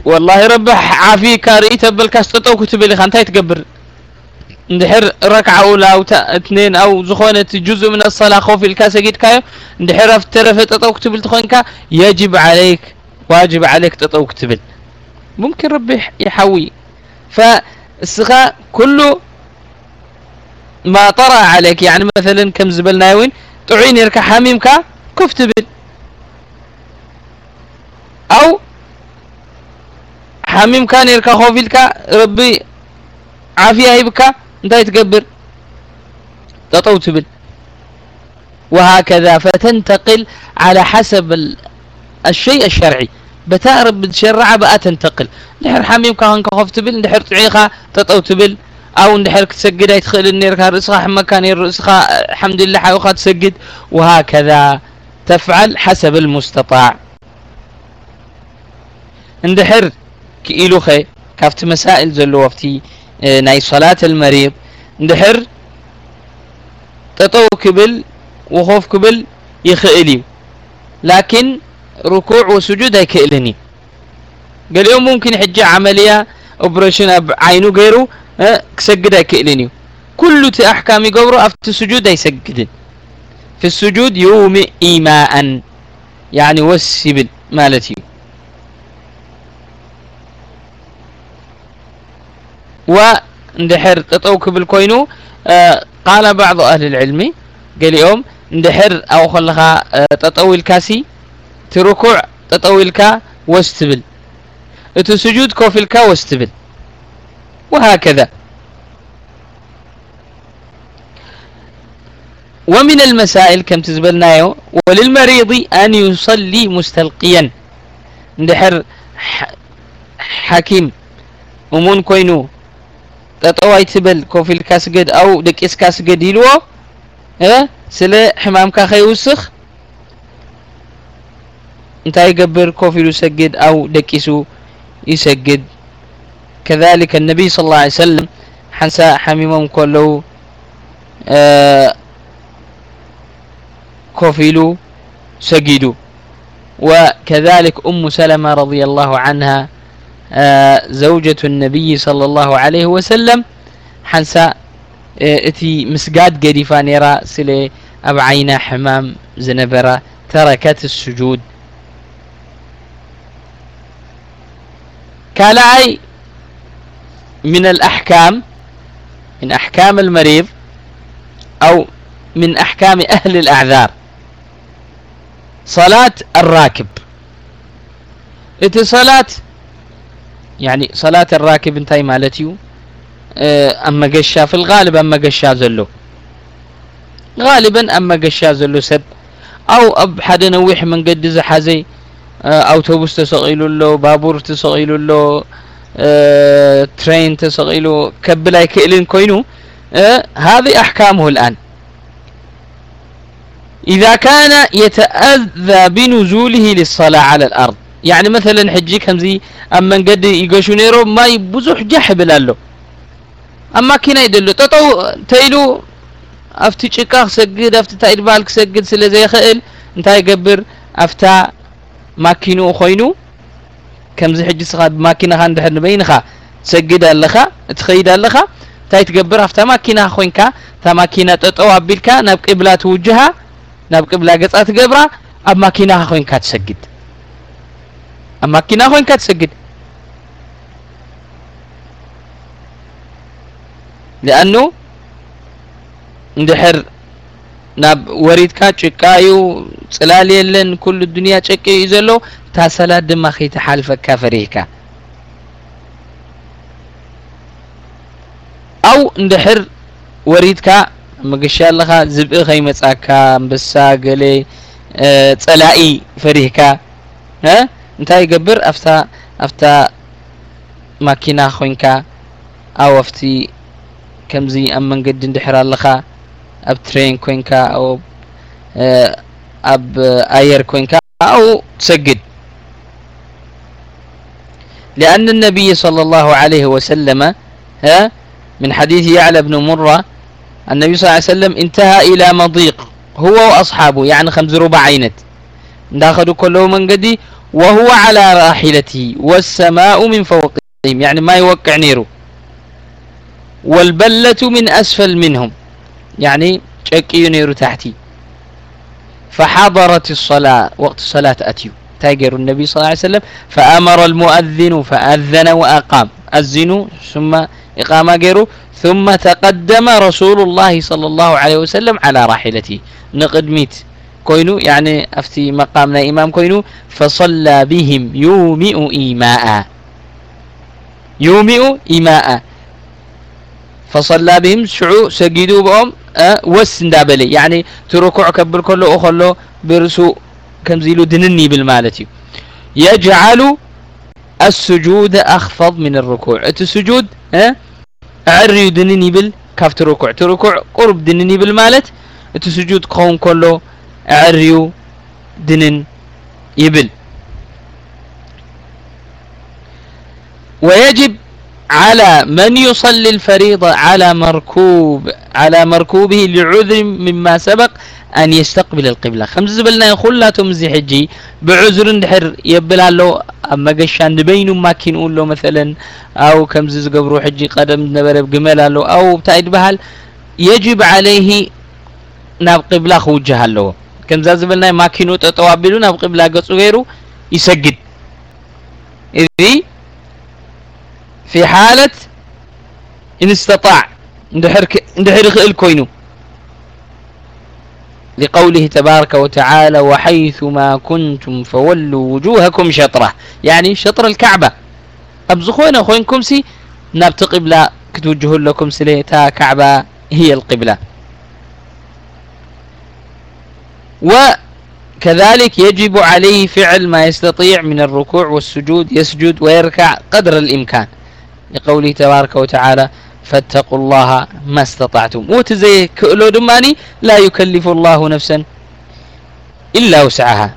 والله ربح عافيك ريت بلك كتب اللي خانتاي تقبر ندحر ركعة أولى أو اثنين أو زخونة جزء من الصلاة خوف الكاسة قيد كايو دحر افترف تطوك كتبل تخونك يجب عليك واجب عليك تطوك كتبل ممكن ربي يحوي فالسخاء كله ما طرأ عليك يعني مثلا كم زبل ناوين تعين يركع حميمك أو حميم أو حميمك نيركا خوفيلك ربي عافية هيبك انت تقبر تطو تبل وهكذا فتنتقل على حسب الشيء الشرعي. بتاء رب تشرع بقى تنتقل. نحر حميم كان كخوف تبل نحر تعيخا تطو تبل أو ندحر تسجد يدخل النير رأسها حمك كان رأسها الحمد لله حيوخا تسجد. وهكذا تفعل حسب المستطاع. اندحر كإلو خي كافت مسائل زلو وفتي. ناي صلاة المريض. اندحر تطو كبل وخوف كبل يخئلي. لكن ركوع وسجود هيكئلني قال ممكن حجة عملية اوبريشن عينو غيره كسجد كئلني كل أحكام يقبروا أفت السجود يسجد. في السجود يومئ إيماء يعني وسبل مالتي. وندحر تطوك بالكوينو آه قال بعض أهل العلم قال يوم ندحر أو خلها آه تطوي الكاسي تركوع تطوي الكا واستبل. إتو سجود كوف الكا واستبل. وهكذا. ومن المسائل كم تزبلنا وللمريض أن يصلي مستلقيا. ندحر حكيم ومون كوينو ጠጠዋይ ትበል ኮፍ ኢልካ ስገድ ኣው ደቂስካ ስገድ ኢልዎ ስለ ሕማምካ ከይውስኽ እንታይ ይገብር ኮፍ ኢሉ ሰግድ ኣው ደቂሱ ይሰግድ كذلك النبي صلى الله عليه وسلم حنسا حميمهم كلو كوفيلو سجدوا وكذلك أم سلمة رضي الله عنها زوجة النبي صلى الله عليه وسلم. حنسا اتي مسجاد قريفا نرى سلي أبعينا حمام زنبرة تركت السجود. كالاي من الأحكام من أحكام المريض أو من أحكام أهل الأعذار. صلاة الراكب. اتصالات يعني صلاة الراكب انتهي مالتيو آه، أما قشا في الغالب أما قشا زلو. غالبا أما قشا زلو سب أو أب حد نويح من قد زحزي آه، أوتوبوس تسقيلو له بابور تسقيلو له آه، ترين تسقيلو كبلاي كئلين كوينو. هذه أحكامه الآن. إذا كان يتأذى بنزوله للصلاة على الأرض. يعني مثلا حجي كمزي أما قد يقشو نيرو ما يبزح جحب لالو أما كنا يدلو تطو تيلو أفتي شكاخ سجد أفتي تايد بالك سجد سلا زي خيل انتا يقبر أفتا ماكينو خوينو. كمزي حجي سخاد ماكينة خان دحر نبينخا. سجد اللخا تخيد اللخا تاي تقبر أفتا ماكينة خوينكا. تا ماكينة تطو أبيلكا ناب قبلة توجها ناب قبلة قطعة تقبرا. أب ماكينة خوينكا تسجد أب ماكينة خوينكا تسجد لأنه اندحر ناب وريدكا ጭቃዩ ጽላል የለን ኩሉ ዱንያ ጨቂ እዩ ዘሎ እታ ሰላት ድማ ከይተሓልፈካ ፈሪሕካ ኣው እንድሕር ወሪድካ መገሻ ኣለኻ ዝብኢ ከይመፃካ ኣንበሳ ገሌ ፀላኢ ፈሪሕካ እንታይ ይገብር ኣፍታ ኣፍታ ማኪና ኮይንካ ኣው ኣፍቲ ከምዚ ኣብ መንገዲ እንድሕር ኣለኻ أب ترين كوينكا أو أب أير كوينكا أو تسجد لأن النبي صلى الله عليه وسلم ها من حديث يعلى بن مرة النبي صلى الله عليه وسلم انتهى إلى مضيق هو وأصحابه يعني خمس ربع عينت داخلوا كله من قدي وهو على راحلته والسماء من فوقهم يعني ما يوقع نيره. والبلة من أسفل منهم يعني شكي نيرو تحتي فحضرت الصلاة وقت الصلاة أتيو. تاجر النبي صلى الله عليه وسلم فأمر المؤذن فأذن وأقام. أذنوا ثم إقامة جيرو ثم تقدم رسول الله صلى الله عليه وسلم على راحلته. نقد ميت. كوينو يعني أفتي مقامنا إمام كوينو فصلى بهم يومئ إيماء. يومئ إيماء. فصلى بهم شعو سجدوا بهم أه وس ندابلي يعني تركوع كبر كله أخلو برسو كم زيلو دنني بالمالتي. يجعل السجود أخفض من الركوع. السجود أه أعري دنني بال كاف تركوع. تركوع قرب دنني بالمالت. السجود قوم كله أعريو دنن يبل. ويجب على من يصلي الفريضة على مركوب على مركوبه لعذر مما سبق أن يستقبل القبلة. خمس زبلنا يخلاتهم زي حجي بعذر دحر يبلا له أما قشان نبينو ما كنقول له مثلا أو كم زز قبرو حجي قدم نبرب جمال له أو بتايد بهال يجب عليه ناب قبلة خوجها له كم زبلنا ما كنو تتوابلو ناب قبلة قصو غيره يسجد إذي في حالة إن استطاع اندحر اندحر خيل كوينو لقوله تبارك وتعالى وحيث ما كنتم فولوا وجوهكم شطرة يعني شطر الكعبة أبزخونا خوينكم سي نبت قبلة كتوجهوا لكم سليتا كعبة هي القبلة وكذلك يجب عليه فعل ما يستطيع من الركوع والسجود يسجد ويركع قدر الإمكان. لقوله تبارك وتعالى فاتقوا الله ما استطعتم. وتزي كألو دماني لا يكلف الله نفسا إلا وسعها.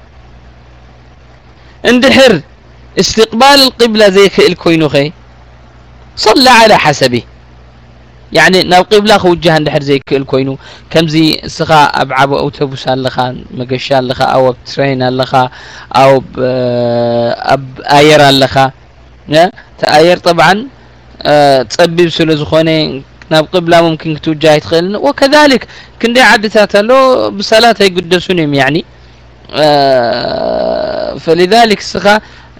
اندحر استقبال القبلة زي الكوينو خي صلى على حسبه. يعني ناب قبلة خوجها اندحر زي الكوينو كم زي سخا أبعب أوتوبوس لخا مقشا لخا أو بترين لخا أو أب آير لخا تآير طبعا تصبب سلو زخونه ናብ ቅብላ ممكن ክትውጃህ ይትኽእል وكذلك ክንደይ ዓድታት ኣሎ ብሰላት ኣይግደሱን እዮም يعني فلذلك ስኻ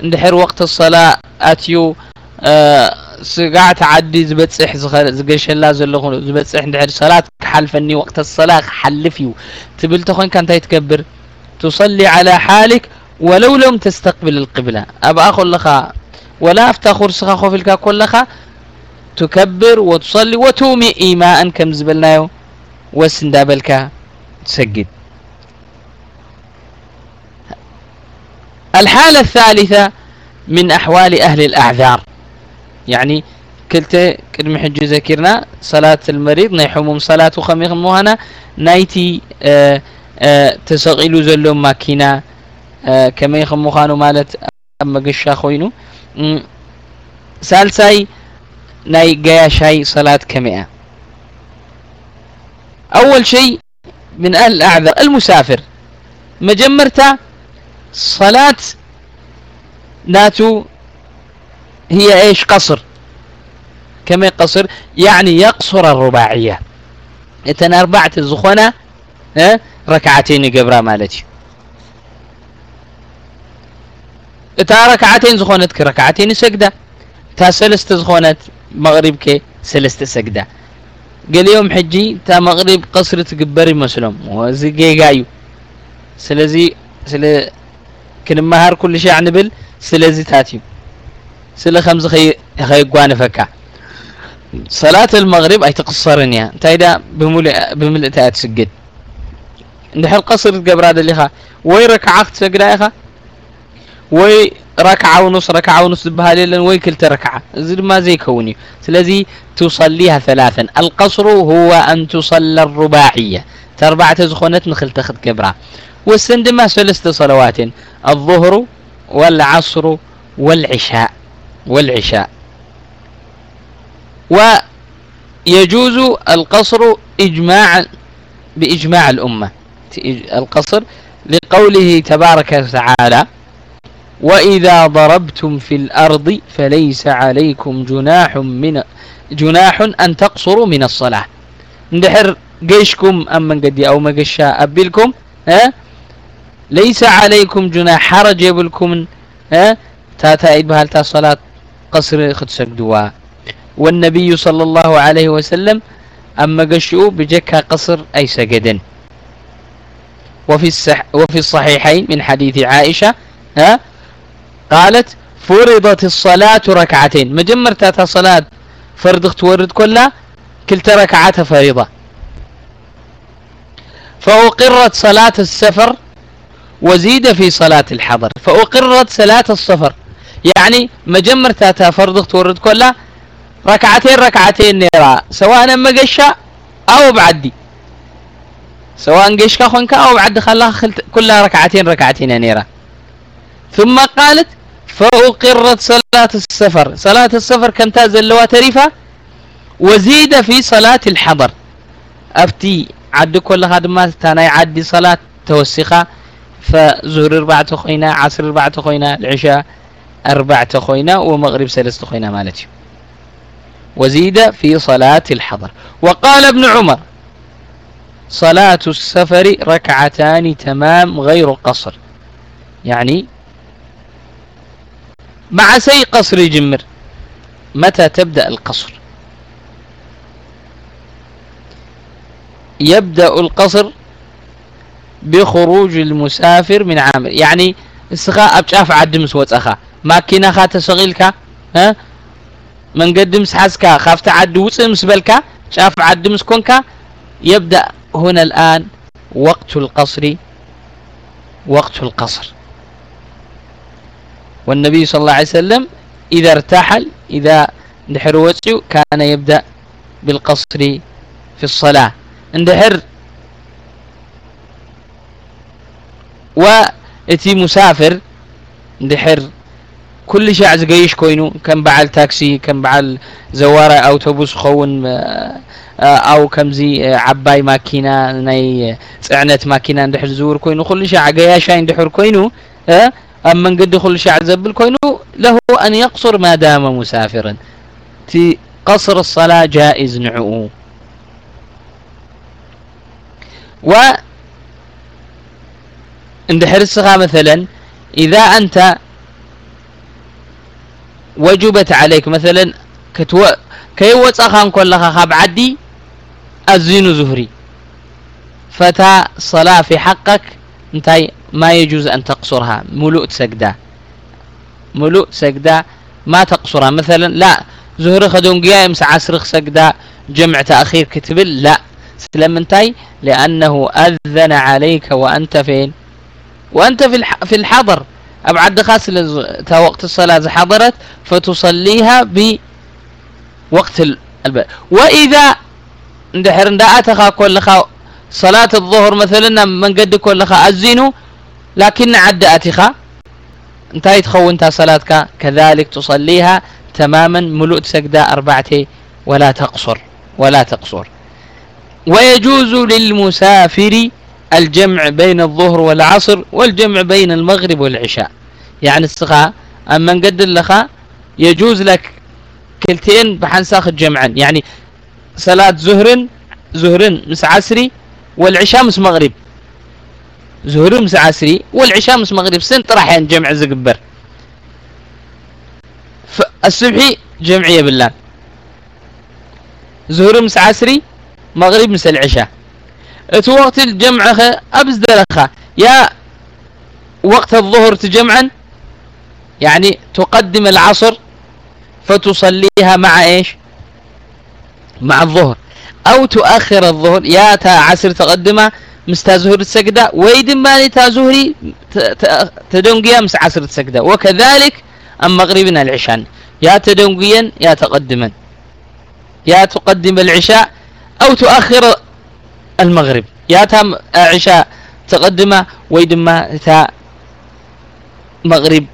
እንድሕር ወቅት الصلاة ኣትዩ ስጋዕ ተዓዲ ዝበፅሕ ዝገሸላ ዘለኹ ዝበፅሕ እንድሕር ሰላት ክሓልፈኒ ወቅት الصلاة ክሓልፍ እዩ ትብል ተኮይንካ እንታይ ትገብር تصلي على حالك ولو لم تستقبل القبلة أبقى أقول لك ولا أفتى خرسخا خوفلك كلك تكبر وتصلي وتومي إيماء كم زبلنا وسندابلك تسجد الحالة الثالثة من أحوال أهل الأعذار يعني كلتا كدم حج ذكرنا صلاة المريض ناي حموم صلاة خميخ موهنا نايتي آآ تسغيلو زلو ماكينة كما يخمو مالت أما قشا خوينو سالساي ناي قياشاي صلاة كمئة أول شيء من أهل الأعذر المسافر مجمرتا صلاة ناتو هي إيش؟ قصر. كما قصر يعني يقصر الرباعية. إتن أربعة الزخونة ركعتين قبرا مالتي. إتا ركعتين زخونتك ركعتين سجدة. تا سلست زخونت مغرب كي سلست سجدة. قال يوم حجي تا مغرب قصر تقبري مسلم. وزي جايو سلزي سل كنمهار كل شيء عنبل سلزي تاتيو. سل خمس خي خي فكا صلاة المغرب أي تقصرني تايدا بملء بملء تاعت سجد نحن قصر قبر هذا اللي خا وي ركعة تسجد يا وي ركعة ونص ركعة ونص بهاليلا وي كلتا ركعة زي ما زي كوني سلزي تصليها ثلاثا القصر هو أن تصلى الرباعية تربعة زخونة نخل تاخذ كبرها والسندما ثلاث صلوات الظهر والعصر والعشاء والعشاء. ويجوز القصر إجماعا بإجماع الأمة. القصر لقوله تبارك وتعالى وإذا ضربتم في الأرض فليس عليكم جناح من جناح أن تقصروا من الصلاة. ندحر جيشكم أما قدي أو مقشا أبلكم ها؟ ليس عليكم جناح حرج يبلكم ها؟ تاتا عيد بهالتا صلاة قصر خد سجدوا والنبي صلى الله عليه وسلم أما قشوا بجكا قصر أي سجدا وفي السح وفي الصحيحين من حديث عائشة ها قالت فرضت الصلاة ركعتين. مجمر تاتا صلاة فرض تورد كلها كلتا ركعات فريضة. فأقرت صلاة السفر وزيد في صلاة الحضر. فأقرت صلاة السفر يعني مجمر تاتا تفرض تورد كلها ركعتين ركعتين نيرا. سواء اما قشا أو بعدي. سواء قشا خنكا أو بعد خلاها كلها ركعتين ركعتين نيرا. ثم قالت فأقرت صلاة السفر. صلاة السفر كم تازلوا تريفة وزيد في صلاة الحضر. أفتي عد كل هذا ما تناي عدي صلاة توسخة. فزهر أربعة خينا عصر أربعة خينا العشاء أربعة خوينا ومغرب سلست خوينا مالتي. وزيد في صلاة الحضر. وقال ابن عمر صلاة السفر ركعتان تمام غير قصر. يعني مع سي قصر يجمر متى تبدأ القصر؟ يبدأ القصر بخروج المسافر من عامر. يعني استخاء أبشاف عدم سوى أخاه ማኪናኻ ተሰቂልካ መንገዲ ምስ ሓዝካ ካብቲ ዓዲ ውፅእ ምስ በልካ ጫፍ ዓዲ ምስ ኮንካ يبدأ هنا الآن وقت القصر وقت القصر والنبي صلى الله عليه وسلم إذا ارتحل إذا اندحر وصيو كان يبدأ بالقصر في الصلاة اندحر وإتي مسافر اندحر كل شيء عزقيش كوينو. كم بعل تاكسي كم بعل زوارة أوتوبوس خون آه، آه، أو كم زي آه، عباي ماكينة ناي صعنة ماكينة ندحر زور كوينو. كل شيء عقيا شاين دحر كوينو أما قد كل شيء عزبل كوينو له أن يقصر ما دام مسافرا. تي قصر الصلاة جائز نعو. و اندحر السخاء مثلا إذا أنت وجبت عليك مثلا كتو كي وصخان كلها خاب عدي الزين زهري. فتا صلاة في حقك انتي ما يجوز أن تقصرها. ملوء سجدة. ملوء سجدة ما تقصرها. مثلا لا زهري خدون يمس عسرخ سجدة جمع تأخير كتبل لا. سلمنتاي لأنه أذن عليك وأنت فين؟ وأنت في في أبعد خاص تا وقت الصلاة حضرت فتصليها بوقت الب... وإذا اندحر اندأتها كلها صلاة الظهر مثلا من قد كلها أزينو لكن عدأتها انتهي تخون انت صلاتك كذلك تصليها تماما ملؤ سجدة أربعة ولا تقصر ولا تقصر. ويجوز للمسافر الجمع بين الظهر والعصر والجمع بين المغرب والعشاء. يعني السخاء أما نقدر لك يجوز لك كلتين بحنساخ جمعا. يعني صلاة زهر زهر مس عسري والعشاء مس مغرب. زهر مس عسري والعشاء مس مغرب. سن طرحين جمع زقبر. الصبحي جمعية بالله. زهر مس عسري مغرب مس العشاء. እቲ وقت الجمع أبز دلخا يا وقت الظهر تجمعا؟ يعني تقدم العصر فتصليها مع إيش؟ مع الظهر. أو تؤخر الظهر. يا تا عصر تقدمها مستا زهر السجدة ويدما تا زهري تدنقيا مس عصر السجدة وكذلك أم مغربنا العشاء. يا تدنقيا يا تقدما. يا تقدم العشاء. أو تؤخر المغرب. يا تام عشاء تقدمه ويدما تا مغرب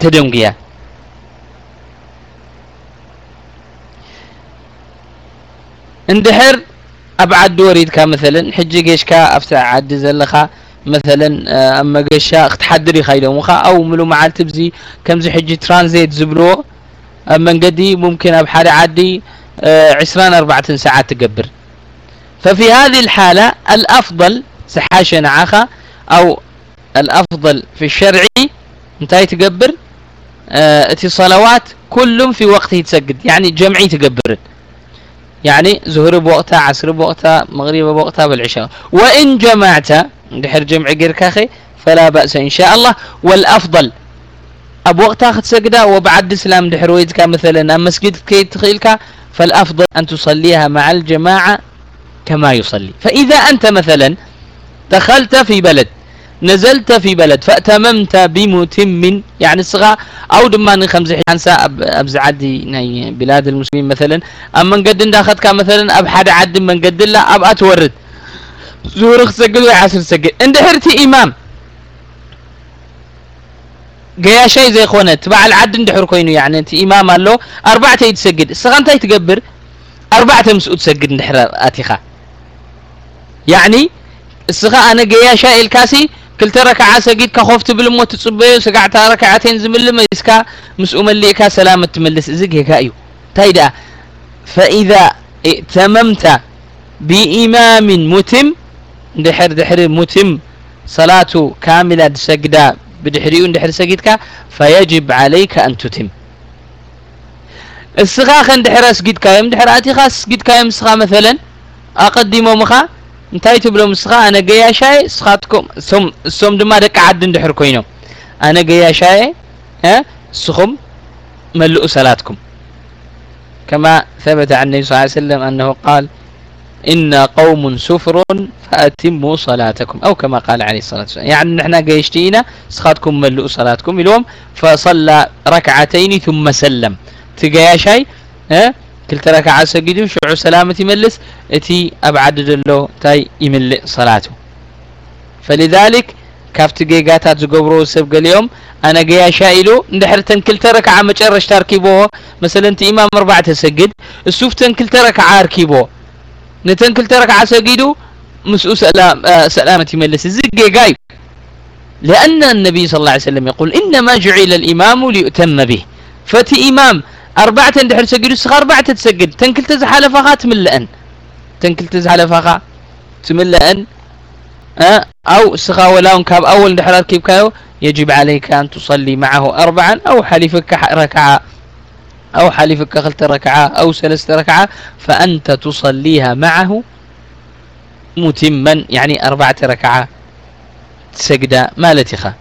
تدنقيا اندحر أبعد وريدك مثلا حجي جيشكا أفتح عد زلخا مثلا أما جيشا اختحدري خيلومخا أو ملو مع تبزي كم زي حجي ترانزيت زبلو أما نقدي ممكن أبحر عدي عشرين أربعة ساعات تقبر. ففي هذه الحالة الأفضل سحاشة نعاخة أو الأفضل في الشرع انتهي تقبر آه صلوات كلهم في وقته تسجد يعني جمعي تقبر يعني زهر بوقتها عصر بوقتها مغرب بوقتها بالعشاء. وإن جمعت دحر جمع غير كاخي فلا بأس إن شاء الله. والأفضل أب وقتها تسجد وبعد السلام دحر ويدك مثلا مسجد كي تخيلك فالأفضل أن تصليها مع الجماعة كما يصلي. فإذا أنت مثلا دخلت في بلد نزلت في بلد فأتممت بمتم يعني الصغا أو دمان خمس حنسا أبز عدي ناي بلاد المسلمين مثلا أما قد داخلت مثلا أب حد عد من قد لا أب أتورد. زور سجل وعصر سجل عند حرتي إمام. شيء زي خونة تبع العد اندحر كوينو يعني أنت إمام له أربعة يتسجد الصغا أنت تقبر أربعة مسؤول تسجد اندحر اتيخا يعني እስኻ ኣነ ገያሻ ኢልካሲ ክልተ ረክዓ ሰጊድካ ኮፍ ትብል እሞ ትፅበዮ ስጋዕታ ረክዓተይን ዝምል መሊስካ ምስኡ መሊእካ ሰላም እትምልስ እዚ ጌጋ እዩ እንታይ ደኣ ፈኢዛ እእተመምተ ቢኢማምን ሙትም ድሕር ድሕሪ ሙትም ሰላቱ ካሚላ ድሰግዳ ብድሕሪኡ እንድሕር ሰጊድካ ፈየጅብ ዓለይከ ኣን ቱትም እስኻ ኸ እንድሕር ኣስጊድካዮም ድሕር ኣቲኻ ኣስጊድካዮም እስኻ መሰለን ኣቐዲሞምኻ እንታይ ትብሎም እስኻ ኣነ ገያሻየ እስኻትኩም እሶም ድማ ደቂ ዓዲ እንድሕር ኮይኖም ኣነ ገያሻየ እስኹም መልኡ ሰላትኩም كما ثبت عن النبي صلى الله عليه وسلم أنه قال إن قوم سفر فأتموا صلاتكم أو كما قال عليه الصلاة والسلام يعني نحن قيشتينا سخاتكم ملؤوا صلاتكم اليوم فصلى ركعتين ثم سلم تقيا شيء ها كلت ركعة سجدوا شعو سلامة يملس اتي أبعد له تاي يملئ صلاته فلذلك كافت جيجاتات زقبرو سبق اليوم أنا جاي شايلو ندحرتن كل ركعة مجرش تركيبو مثلا أنت إمام أربعة تسجد السوفتن كل ركعة أركيبو نتن كل ركعة سجدو مسؤول سلام سلامة ملس الزق جاي لأن النبي صلى الله عليه وسلم يقول إنما جعل الإمام ليؤتم به فتي إمام دحر سجدوا الصغار أربعة تسجد تنكل تملأن تنكل تزحل فخا تملأن أه؟ أو سخا ولا كاب أول دحرات كيف كايو يجب عليك أن تصلي معه أربعا أو حليفك ركعة. أو حليفك خلت ركعة أو ثلاث ركعة فأنت تصليها معه متما يعني أربعة ركعة سجدة ما لتخا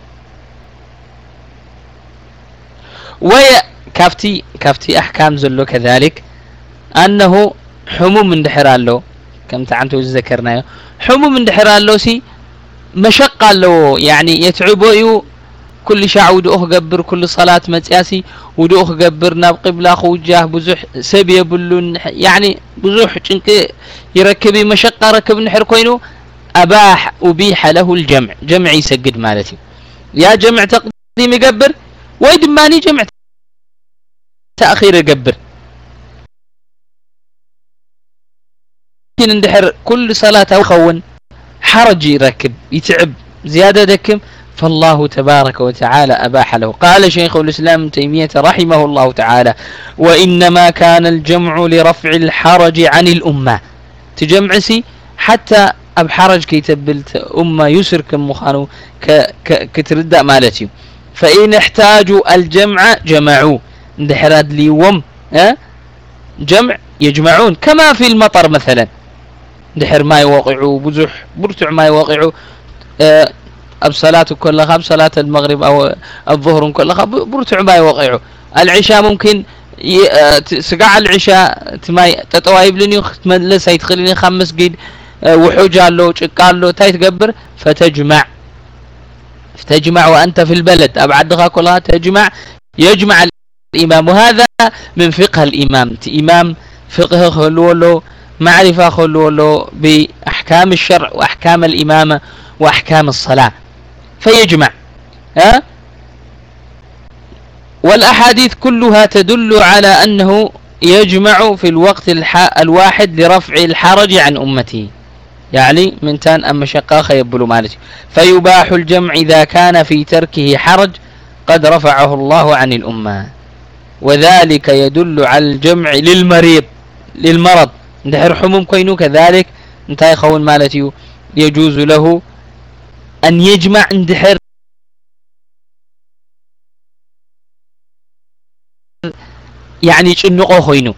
كافتي كافتي أحكام زلو كذلك. أنه حموم من دحر له كم تعنتو ذكرنا حموم من دحر له سي مشقة له يعني يتعبو كل شاع ودؤه قبر كل صلاة متياسي ودؤه قبر ناب قبلة خوجاه بزح سب يبلون يعني بزح چنك يركبي مشقة ركب نحر كوينو. أباح أبيح له الجمع جمع يسجد مالتي. يا جمع تقديم يقبر ويد ماني جمع تأخير يقبر ندحر كل صلاة أو خون حرج يركب يتعب زيادة دكم فالله تبارك وتعالى أباح له. قال شيخ الإسلام تيمية رحمه الله تعالى وإنما كان الجمع لرفع الحرج عن الأمة. تجمعسي حتى أب حرج كي تبلت أمة يسر كم مخانو كتردأ مالتي. فإن احتاجوا الجمع جمعوا. اندحراد لي وم أه؟ جمع يجمعون كما في المطر مثلا. دحر ما يوقعوا بزح برتع ما يوقعوا أه أب صلاة كلها أب صلاة المغرب أو الظهر كلها برتع ما يوقعوا العشاء ممكن ي... سقع العشاء تماي تطوايب لني تملس يدخلني خمس قيد وحوج له قال له تاي تقبر فتجمع. تجمع وأنت في البلد. أبعدها كلها تجمع يجمع الإمام. وهذا من فقه الإمام. إمام فقه خلوله معرفة خلوله بأحكام الشرع وأحكام الإمامة وأحكام الصلاة. فيجمع ها؟ والأحاديث كلها تدل على أنه يجمع في الوقت الواحد لرفع الحرج عن أمته. يعني من تان أما شقا خيبلو مالتي فيباح الجمع إذا كان في تركه حرج قد رفعه الله عن الأمة. وذلك يدل على الجمع للمريض للمرض. دحر حموم كينو كذلك انتهي خون مالتي يجوز له أن يجمع اندحر يعني شنقه خينو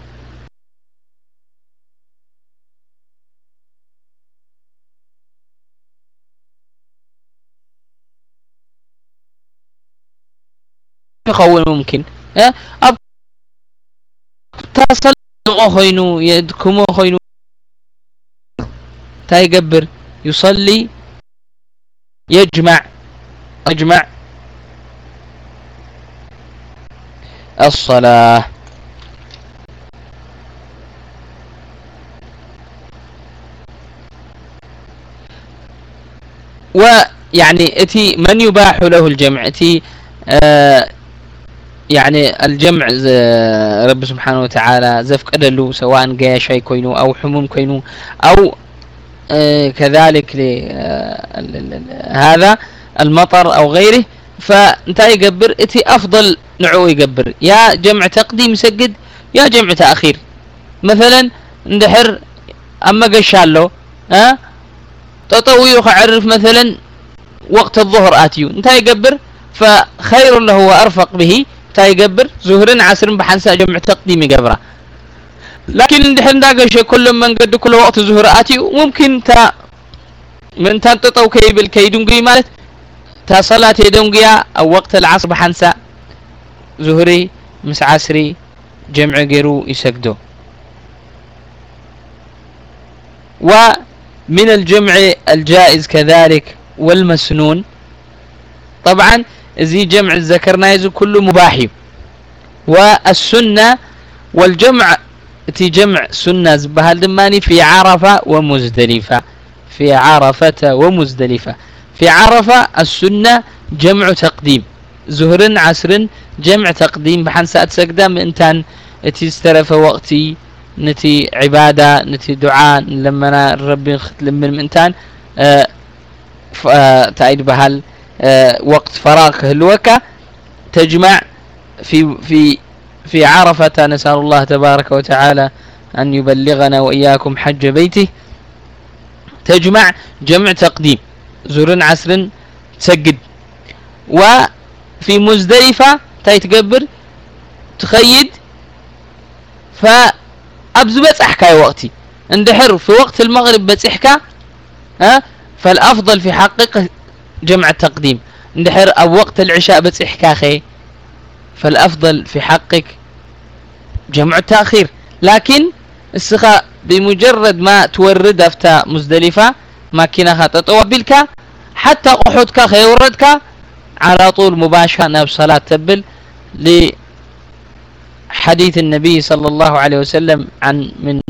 يخون ممكن. अब تصل خينو يدكم خينو. تا يقبر. يصلي يجمع. يجمع. الصلاة. ويعني اتي من يباح له الجمع؟ اتي آه، يعني الجمع رب سبحانه وتعالى زفق دلو سواء جاي شيء كوينو أو حموم كوينو أو كذلك هذا المطر أو غيره فأنت يقبر إتي أفضل نعو يقبر. يا جمع تقديم يسجد يا جمع تأخير. مثلا ندحر أما قشالو ها؟ تطوي عرف مثلا وقت الظهر آتيو. انت يقبر فخير له وأرفق به. يقبر زهر عصر بحنسا جمع تقديم يقبره لكن ندحر نداقش كل من قد كل وقت زهر آتيو ممكن تا من تنططو كيبل كيدنقي مالت تا صلاة يدنقيا أو وقت العصر بحنسا زهري مس عصري جمع غيرو يسجدو ومن الجمع الجائز كذلك والمسنون. طبعا زي جمع ذكرنا يزو كله مباحي والسنة والجمع تي جمع سنة زبهال دماني في عرفة ومزدلفة في عرفة ومزدلفة في عرفة السنة جمع تقديم زهر عسر جمع تقديم بحنسات سجدة من انتان تي استرف وقتي نتي عبادة نتي دعاء لما ربي لمن انتان آه تايد بهال وقت فراغ هلوكا تجمع في في في عرفة. نسأل الله تبارك وتعالى أن يبلغنا وإياكم حج بيته. تجمع جمع تقديم زور عسر تسجد. وفي مزدلفة تيتقبر تخيد. فأبز بصحكا وقتي. اندحر في وقت المغرب بصحكا ها؟ فالأفضل في حقك جمع التقديم. اندحر أو وقت العشاء بصحكا خي فالأفضل في حقك جمع التأخير. لكن السخاء بمجرد ما تورد أفتا مزدلفة ماكينة تطوى بالك حتى أحدك خيوردك على طول مباشرة نب صلاة تبل لحديث النبي صلى الله عليه وسلم عن من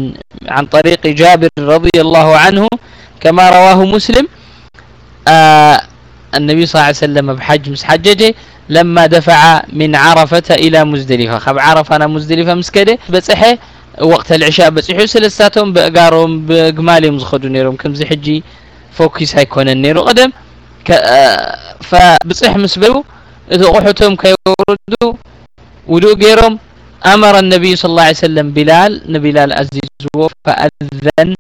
عن طريق جابر رضي الله عنه كما رواه مسلم. آه النبي صلى الله عليه وسلم بحج مسحججه لما دفع من عرفة إلى مزدلفة. خب عرفة أنا مزدلفة مسكدة بصحي وقت العشاء بصحي سلساتهم بقارهم بقمالهم زخدوا نيرهم. كم زي حجي فوكس هيكون النيرو قدم. آه فبصح مسبلو إذا أحتهم كيوردوا ودو غيرهم أمر النبي صلى الله عليه وسلم بلال نبلال عزيز فأذن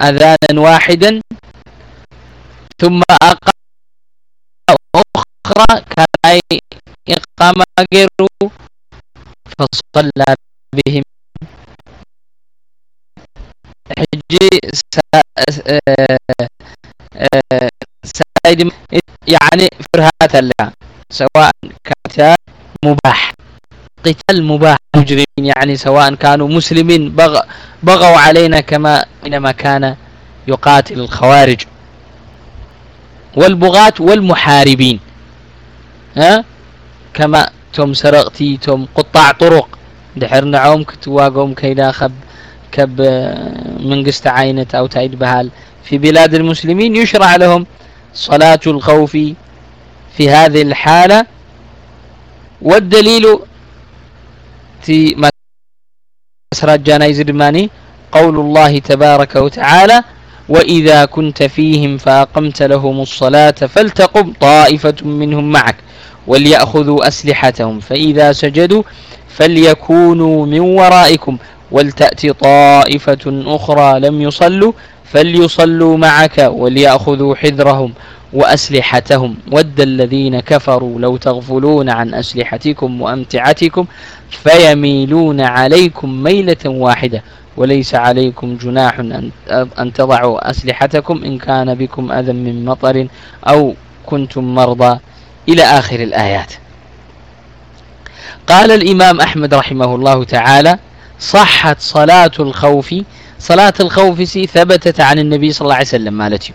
أذانا واحدا. ثم أخرى كان إقامة غيره فصلى بهم. حجي سايد يعني فرهات الله سواء كان مباح. قتال مباح مجرمين يعني سواء كانوا مسلمين بغ بغوا علينا كما حينما كان يقاتل الخوارج. والبغاة والمحاربين. ها؟ كما توم سرقتي توم قطاع طرق. دحر نعوم كتواقوم كيدا خب كب من قست عينة أو تعيد بهال. في بلاد المسلمين يشرع لهم صلاة الخوف في هذه الحالة. والدليل في مسرى الجنايز دماني قول الله تبارك وتعالى وإذا كنت فيهم فأقمت لهم الصلاة فلتقم طائفة منهم معك وليأخذوا أسلحتهم فإذا سجدوا فليكونوا من ورائكم ولتأتي طائفة أخرى لم يصلوا فليصلوا معك وليأخذوا حذرهم وأسلحتهم. ود الذين كفروا لو تغفلون عن أسلحتكم وأمتعتكم فيميلون عليكم ميلة واحدة. وليس عليكم جناح أن تضعوا أسلحتكم إن كان بكم أذى من مطر أو كنتم مرضى. إلى آخر الآيات. قال الإمام أحمد رحمه الله تعالى صحت صلاة الخوف صلاة الخوف ثبتت عن النبي صلى الله عليه وسلم مالتي.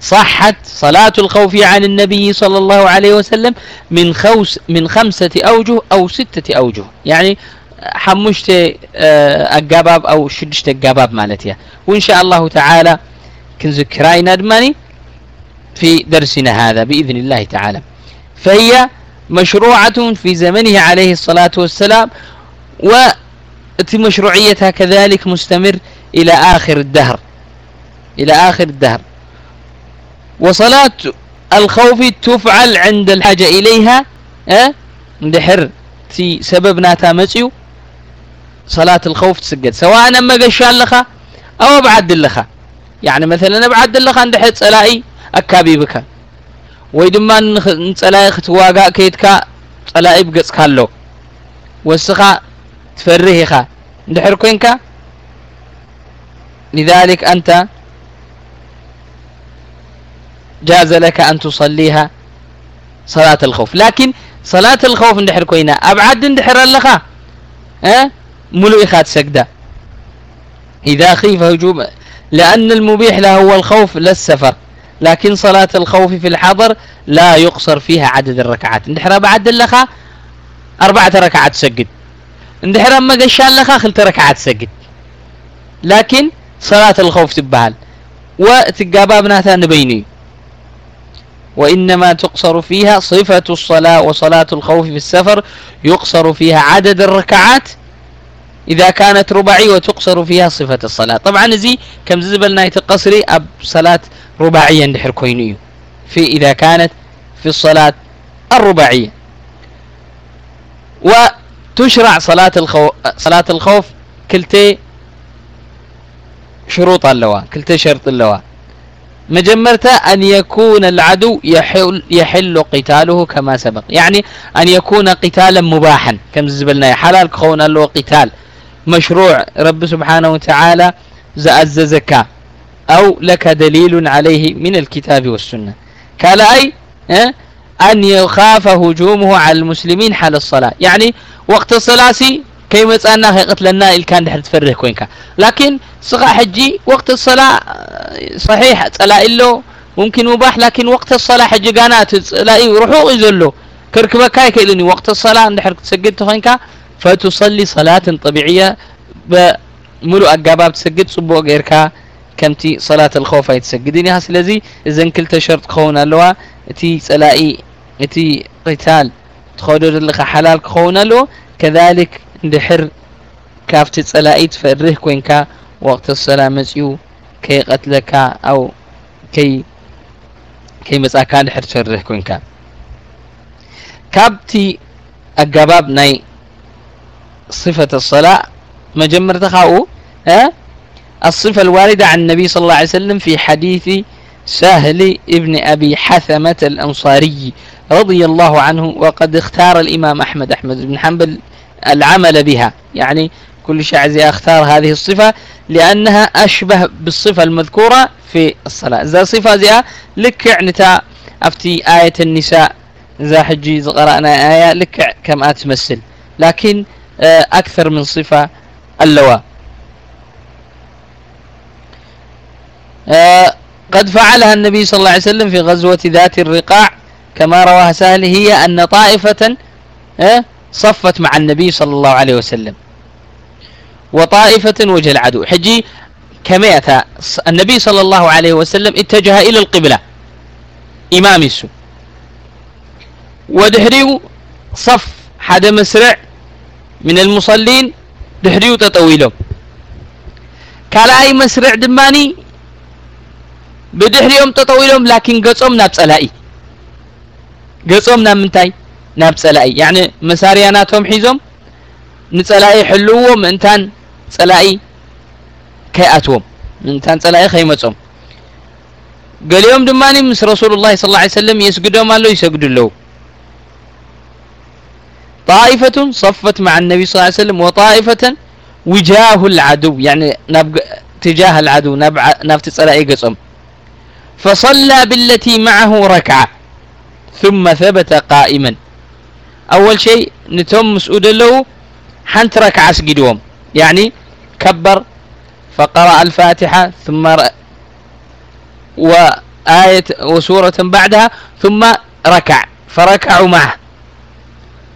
صحت صلاة الخوف عن النبي صلى الله عليه وسلم من خوس من خمسة أوجه أو ستة أوجه. يعني حمشت الجباب أو شدشت الجباب مالتها وإن شاء الله تعالى كنذكراي ندماني في درسنا هذا بإذن الله تعالى فهي مشروعة في زمنه عليه الصلاة والسلام ومشروعيتها كذلك مستمر إلى آخر الدهر إلى آخر الدهر وصلاة الخوف تفعل عند الحاجة إليها أه؟ اندحر تي سبب ناتا صلاة الخوف تسجد سواء أما قشان لخا أو أبعد لخا. يعني مثلا أبعد لخا اندحر صلائي أكابي بك. ويدما نصلائي ختواقع كيتكا صلائي بقص كالو. وسخا تفرهيخا. اندحر كوينكا لذلك أنت جاز لك أن تصليها صلاة الخوف. لكن صلاة الخوف اندحر كوينا أبعد اندحر لخا؟ أه؟ ملو إخات سجدة إذا خيف هجوم لأن المبيح له هو الخوف لا السفر لكن صلاة الخوف في الحضر لا يقصر فيها عدد الركعات. اندحر بعد لخا أربعة ركعات سجد. اندحر ما قشان لخا خلت ركعات سجد. لكن صلاة الخوف تبهل وتقابا بناتها نبيني. وإنما تقصر فيها صفة الصلاة وصلاة الخوف في السفر يقصر فيها عدد الركعات إذا كانت رباعي وتقصر فيها صفة الصلاة. طبعا زي كم زبلنا يتقصري أب صلاة رباعية ندحر كوينيو في إذا كانت في الصلاة الرباعية. وتشرع صلاة الخوف صلاة الخوف كلتي شروط اللواء كلتي شرط اللواء. مجمرته أن يكون العدو يحل, يحل قتاله كما سبق. يعني أن يكون قتالا مباحا كم زبلنا حلال كون له قتال. مشروع رب سبحانه وتعالى زكاة أو لك دليل عليه من الكتاب والسنة. قال أي؟ أن يخاف هجومه على المسلمين حال الصلاة. يعني وقت الصلاة كي مصانا خيقتلنا إل كان دحر تفرح كوينكا لكن سقا حجي وقت الصلاة صحيح صلاة إلو ممكن مباح لكن وقت الصلاة حجي قانات تلاقي روحو يزلو كركبك كاي كيلني وقت الصلاة ندحر تسجد تخينكا فتصلي صلاة طبيعية بملو أقاباب تسجد صبو غيركا كمتي صلاة الخوف يتسجدينها سلزي إذن كلتا شرط كون اللوا تي صلائي تي قتال تخودر لك حلال كون له كذلك اندحر كافت صلائي تفرح كوينكا وقت الصلاة مسيو كي قتلك أو كي كي مساكا اندحر تفرح كوينكا كابتي أقاباب ناي صفة الصلاة مجمر تخاو ها؟ الصفة الواردة عن النبي صلى الله عليه وسلم في حديث سهل ابن أبي حثمة الأنصاري رضي الله عنه وقد اختار الإمام أحمد أحمد بن حنبل العمل بها. يعني كل شيء أختار هذه الصفة لأنها أشبه بالصفة المذكورة في الصلاة. إذا صفة زي لك عنتا أفتي آية النساء إذا حجي قرأنا آية لك كم تمثل. لكن أكثر من صفة اللواء. آه، قد فعلها النبي صلى الله عليه وسلم في غزوة ذات الرقاع كما رواها سهل هي أن طائفة آه، صفت مع النبي صلى الله عليه وسلم. وطائفة وجه العدو. حجي كمية النبي صلى الله عليه وسلم اتجه إلى القبلة. إمام السو ودحريو صف حدا مسرع من المصلين دحريو تطويلهم. كالاي مسرع دماني بدحريهم تطويلهم لكن قصهم ناب صلائي قصهم ناب منتاي ناب صلائي يعني مسارياناتهم حيزهم نصلائي حلوهم انتان صلائي كيأتهم انتان صلائي خيمتهم. قال يوم دماني مس رسول الله صلى الله عليه وسلم يسجدوا ما له يسجدوا له. طائفة صفت مع النبي صلى الله عليه وسلم وطائفة وجاه العدو يعني نبق تجاه العدو نبع نفت صلاة قصم فصلى بالتي معه ركعة ثم ثبت قائما أول شيء نتم مسؤول له حنت ركعة سجدهم يعني كبر فقرأ الفاتحة ثم. وآية وسورة بعدها ثم ركع فركعوا معه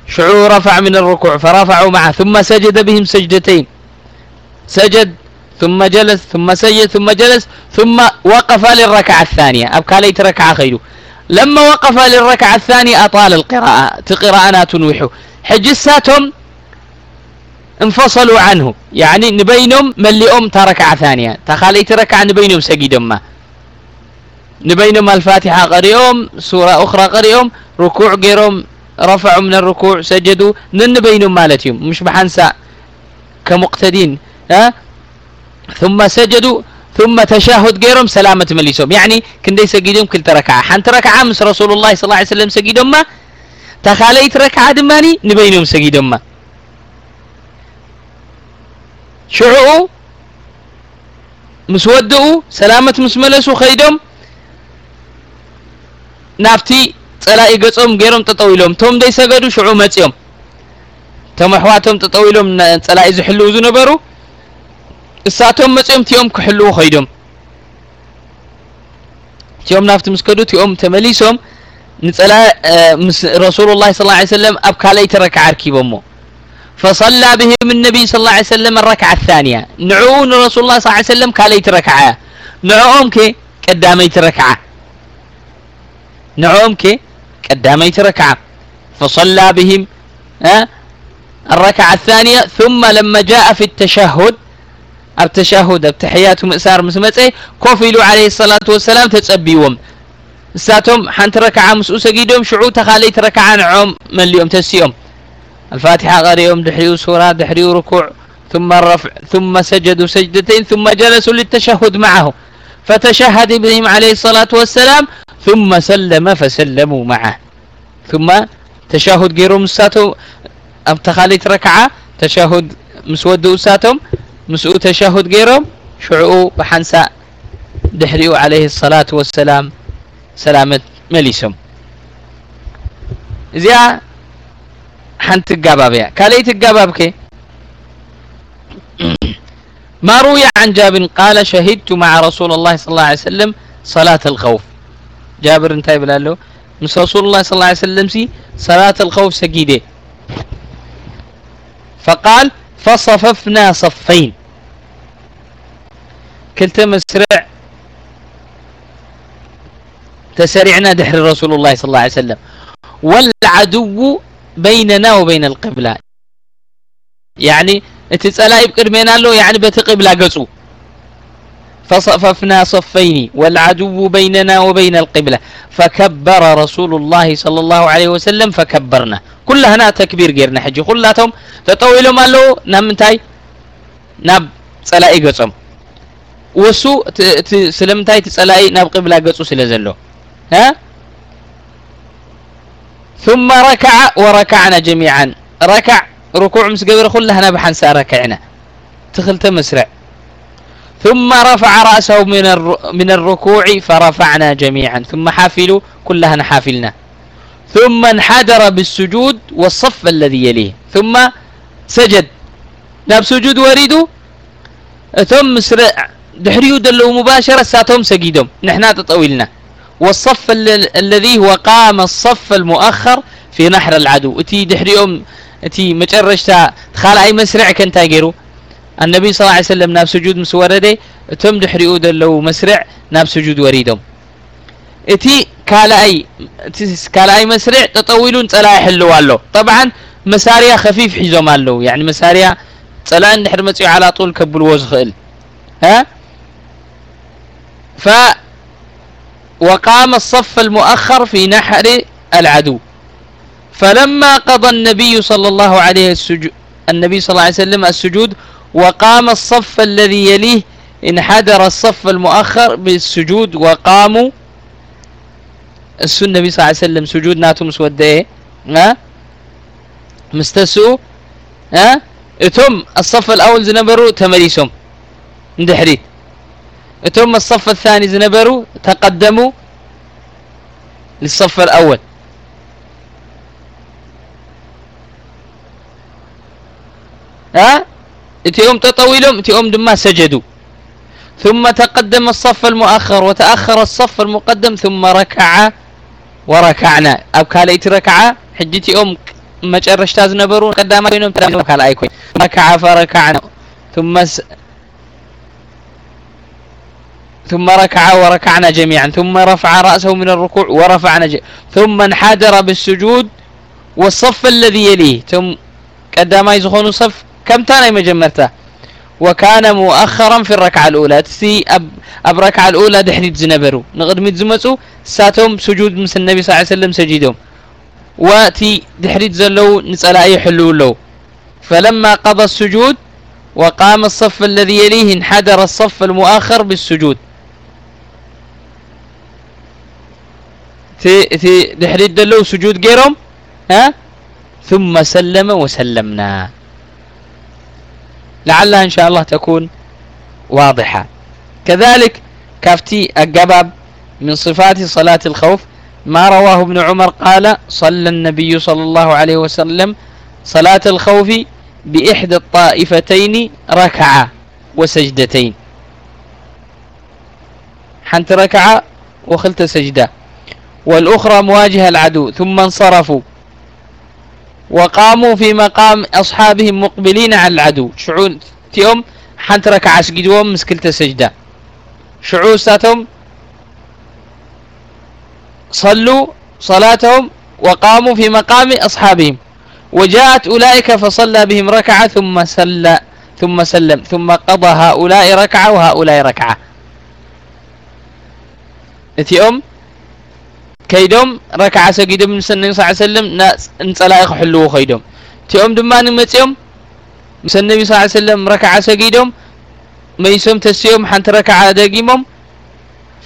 شعور رفع من الركوع فرفعوا معه ثم سجد بهم سجدتين. سجد ثم جلس ثم سجد ثم جلس ثم وقف للركعة الثانية. أبكى ركعة خيره لما وقف للركعة الثانية أطال القراءة. قراءة تنوح حجساتهم انفصلوا عنه. يعني نبينهم ملئهم تركعة ثانية. تخاليت ركعة نبينهم سجدهم ما. نبينهم الفاتحة قريهم سورة أخرى قريهم ركوع غيرهم رفعوا من الركوع سجدوا ننبين مالتهم مش بحنسى كمقتدين ها؟ ثم سجدوا ثم تشاهد غيرهم سلامة مليسهم. يعني كندي سجدهم كل ركعة. حنت ركعة مس رسول الله صلى الله عليه وسلم سجدهم ما؟ تخاليت ركعة دماني نبينهم سجدهم ما. شعو مسودوا سلامة مسملسوا خيدهم. نافتي ፀላኢ ገጾም ገይሮም ጠጠው ኢሎም እቶም ደይሰገዱ ሽዑ መፂኦም እቶም ኣሕዋቶም ጠጠው ኢሎም ፀላኢ ዝሕልው ዝነበሩ እሳቶም መፂኦም እቲኦም ክሕልው ኸይዶም እቲኦም ናብቲ ምስ ከዱ እቲኦም ተመሊሶም ንፀላ ምስ ረሱሉ ላ ስ ሰለም ኣብ ካልአይቲ ረክዓ ርኪቦሞ فصلى بهم النبي صلى الله عليه وسلم الركعة الثانية نعون رسول الله صلى الله عليه وسلم كاليت ركعة نعوم كي قداميت ركعة نعوم كي قداميت ركعة فصلى بهم ها؟ الركعة الثانية ثم لما جاء في التشهد التشهد التحيات مأسار مسمتي كفلوا عليه الصلاة والسلام تتسبيهم ساتهم حنت ركعة مسؤول سجيدهم شعو تخاليت ركعة نعوم من اليوم تسيهم. الفاتحة قريهم دحريو سورة دحريو ركوع ثم الرفع ثم سجدوا سجدتين ثم جلسوا للتشهد معه فتشهد بهم عليه الصلاة والسلام ثم سلم فسلموا معه. ثم تشهد غيرو مساتو ابتخاليت ركعة تشهد مسود أساتهم مسؤول تشهد غيرهم شعو بحنساء دحريو عليه الصلاة والسلام سلامة مليسهم. زيا حنت كاليت الجباب كي ما روي عن جابر قال شهدت مع رسول الله صلى الله عليه وسلم صلاة الخوف. جابر انتهى بلاله مس رسول الله صلى الله عليه وسلم سي صلاة الخوف سجيده فقال فصففنا صفين. كلتا مسرع تسرعنا دحر رسول الله صلى الله عليه وسلم. والعدو بيننا وبين القبلة. يعني بقدمنا له يعني بت قبلة قصو فصففنا صفين والعدو بيننا وبين القبلة فكبر رسول الله صلى الله عليه وسلم فكبرنا كل هنا تكبير غيرنا حجي كلاتهم تطويلهم قالوا نمنتاي ناب صلاي قصم وسو سلمتاي تسألاي ناب قبلة قصو سلزلو ها ثم ركع وركعنا جميعا ركع ركوع مس قبر كلها بحنسا ركعنا تخلت مسرع ثم رفع رأسه من من الركوع فرفعنا جميعا. ثم حافلوا كلها حافلنا. ثم انحدر بالسجود والصف الذي يليه. ثم سجد. ناب سجود وريدو؟ ثم مسرع. دحريو دلو مباشرة ساتهم سجيدهم. نحنا تطويلنا والصف الذي هو قام الصف المؤخر في نحر العدو. اتي دحريهم مجرشتا تخال اي مسرع كنتا غيرو النبي صلى الله عليه وسلم ناب سجود مسورده تم دحريو دلو مسرع ناب سجود وريدهم اتي كالاي كالاي مسرع تطويلون طلا يحلوا له طبعا مساريا خفيف حيزوم له يعني مساريا طلا ندحر مصيو على طول كبل وز خل ها ف وقام الصف المؤخر في نحر العدو فلما قضى النبي صلى الله عليه السجود النبي صلى الله عليه وسلم السجود وقام الصف الذي يليه انحدر الصف المؤخر بالسجود وقاموا النبي صلى الله عليه وسلم سجود ناتم سوده ها؟ مستسو ها؟ اتم الصف الأول زنبروا تمريسهم اندحريت ثم الصف الثاني زنبروا تقدموا للصف الأول. اتيهم تطويلهم اتيهم دما سجدوا. ثم تقدم الصف المؤخر وتأخر الصف المقدم ثم ركع وركعنا. أو كاليت ركعة حجتي أم مجرشتا زنبروا قدام بينهم كالاي كوين ركع فركعنا ثم س... ثم ركع وركعنا جميعا ثم رفع رأسه من الركوع ورفعنا ج... ثم انحدر بالسجود والصف الذي يليه. ثم قدام يزخون صف كم تاني مجمرته وكان مؤخرا في الركعة الأولى. تسي أب, أب ركعة الأولى دحريت زنبرو. نقدمت زمسو ساتهم سجود مس النبي صلى الله عليه وسلم سجدهم وتي دحريت زلو نسأل أي حلو له فلما قضى السجود وقام الصف الذي يليه انحدر الصف المؤخر بالسجود. تي تي دحريت دلو سجود جيرهم ها؟ ثم سلم وسلمنا. لعلها إن شاء الله تكون واضحة. كذلك كافتي الجباب من صفات صلاة الخوف. ما رواه ابن عمر قال صلى النبي صلى الله عليه وسلم صلاة الخوف بإحدى الطائفتين ركعة وسجدتين. حنت ركعة وخلت سجدة. والأخرى مواجهة العدو ثم انصرفوا. وقاموا في مقام أصحابهم مقبلين على العدو. شعور تيوم حنت ركعة سجدوهم مسكلت سجدة شعور ساتهم صلوا صلاتهم وقاموا في مقام أصحابهم وجاءت أولئك فصلى بهم ركعة ثم سلى ثم سلم ثم قضى هؤلاء ركعة وهؤلاء ركعة اتيوم كيدوم النبي صلى الله عليه وسلم نصلاة يحلوا خيدوم تيوم دمان متيوم مس النبي صلى الله عليه وسلم ركعة سجدهم ميسوم تسيوم حنت ركعة دقيمهم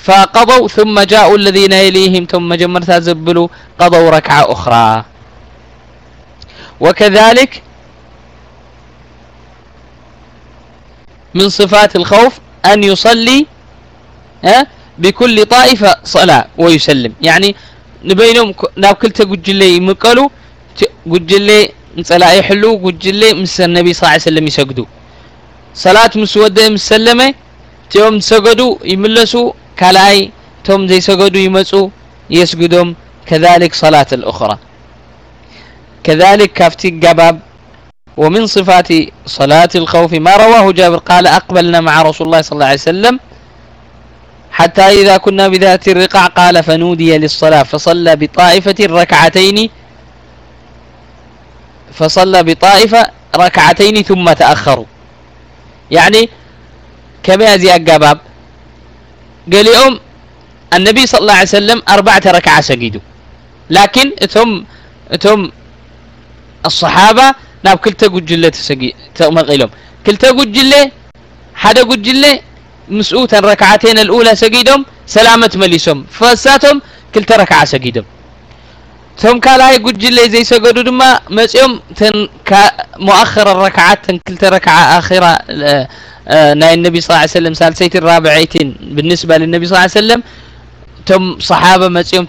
فقضوا ثم جاءوا الذين يليهم ثم جمرتا زبلوا قضوا ركعة أخرى وكذلك من صفات الخوف أن يصلي ها بكل طائفة صلاة ويسلم. يعني نبينهم ناب كلتا قجلي يمقلوا قجلي صلاة يحلوا قجلي مس النبي صلى الله عليه وسلم يسجدوا صلاة مسودة مسلمة تيوم سجدوا يملسوا كلاي توم زي سجدوا يمسوا يسجدهم كذلك صلاة الأخرى. كذلك كافتي جباب ومن صفات صلاة الخوف ما رواه جابر قال أقبلنا مع رسول الله صلى الله عليه وسلم حتى إذا كنا بذات الرقع قال فنودي للصلاة فصلى بطائفة ركعتين فصلى بطائفة ركعتين ثم تأخروا. يعني كما زي الجباب قال يوم النبي صلى الله عليه وسلم أربعة ركعة سجدوا. لكن ثم ثم الصحابة ناب كلتا قجلة تسجي تمغيلهم كلتا قجلة حدا قجلة مسؤوت الركعتين الأولى سجيدهم سلامة مليسهم. فساتهم كلتا ركعة سجيدهم ثم قال هاي قجلة زي سجدوا دما مسيهم تن مؤخر الركعات تن كلتا ركعة آخرة ناي النبي صلى الله عليه وسلم سالسيت الرابعيتين. بالنسبة للنبي صلى الله عليه وسلم تم صحابة مسيهم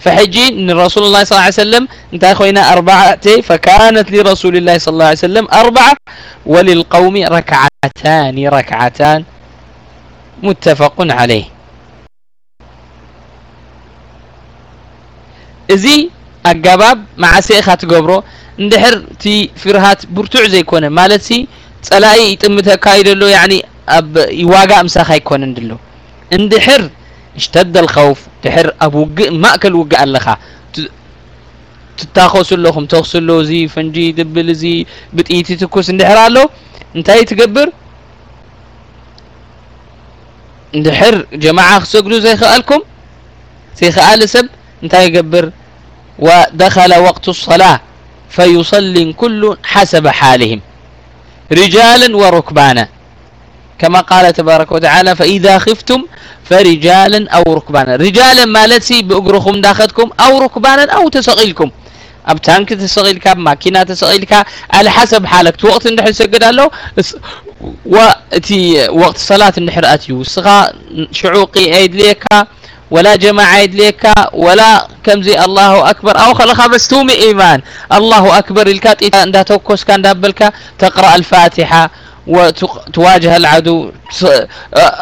فحجي إن رسول الله صلى الله عليه وسلم أنت أخوينا أربعة فكانت لرسول الله صلى الله عليه وسلم أربعة وللقوم ركعتان ركعتان متفق عليه. ازي اجاباب مع سيخه تقبرو اندحر تي فرهات برتوع زي كونه مالتي صلاي يطمتك كايدلو يعني اب يواغا امساخ يكون دلو اندحر اشتد الخوف دحر اب وق ماكل وقع لخا تتاخص لكم تغسلو زي فنجي دبل زي بطيتي تكوس اندحر አለው እንታይ ትገብር እንድሕር ጀማዓ ክሰግዱ ዘይኽኣልኩም ዘይኽኣል ሰብ እንታይ ይገብር ودخل وقت الصلاة فيصلي كل حسب حالهم رجالا وركبانا كما قال تبارك وتعالى فإذا خفتم فرجالا أو ركبانا. رجالا مالتي بأجركم داختكم أو ركبانا أو تسقيلكم أب تانك تسقيلك ماكينة تسقيلك على حسب حالك. وقت ندحر سجد له وتي وقت صلاة النحر أتيو سغا شعوقي عيد ليك ولا جماعة عيد ليك ولا كم زي الله أكبر. أو خلقها بس تومي إيمان. الله أكبر. الكات إذا توكوس كان دابلك تقرأ الفاتحة. وتواجه العدو.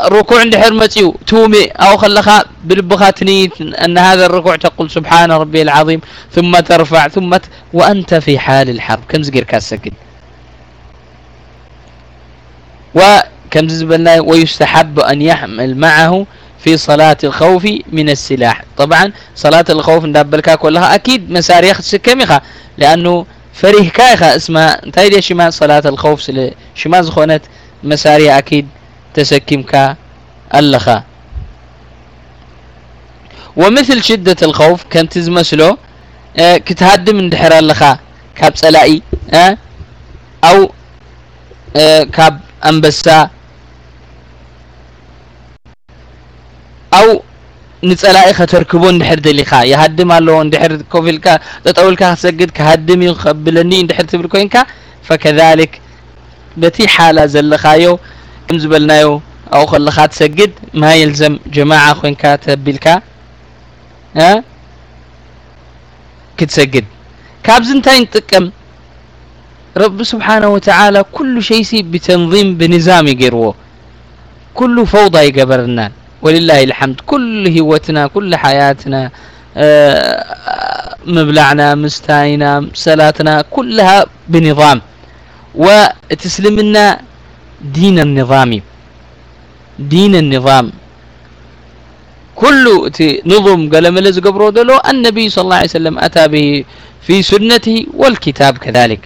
ركوع عند حرمتي تومي أو خلقها بلبخها تنيت أن هذا الركوع تقول سبحان ربي العظيم ثم ترفع ثم ت... وأنت في حال الحرب. كم زقير كاسكن وكم زبلنا ويستحب أن يحمل معه في صلاة الخوف من السلاح. طبعا صلاة الخوف ندبلكا كلها أكيد مساريخ سكميخا لأنه فريهكا إخا اسمها انتهي شما صلاة الخوف سل شما زخونت مساري أكيد تسكمكا اللخا ومثل شدة الخوف كانت تزمسلو آه كتهدم اندحر اللخا كاب سلائي آه؟ أو آه كاب أنبسا أو نصلايخ تركبو ندحر دليخا يهدم الله ندحر كوفيلكا تطولكا تسجد كهدم يقبلني ندحر تبل كوينكا فكذلك بتي حاله زلخايو كم زبلنايو أو خلخات سجد ما يلزم جماعة خوينكا تبلكا ها كتسجد كابزنتاين تقم رب سبحانه وتعالى كل شيء بتنظيم بنظام يقروه كل فوضى يجبرنا ولله الحمد. كل هوتنا كل حياتنا مبلعنا مستاينا صلاتنا كلها بنظام. وتسلمنا دين النظام. دين النظام. كل نظم قال ملز قبرو دلو النبي صلى الله عليه وسلم أتى به في سنته والكتاب كذلك.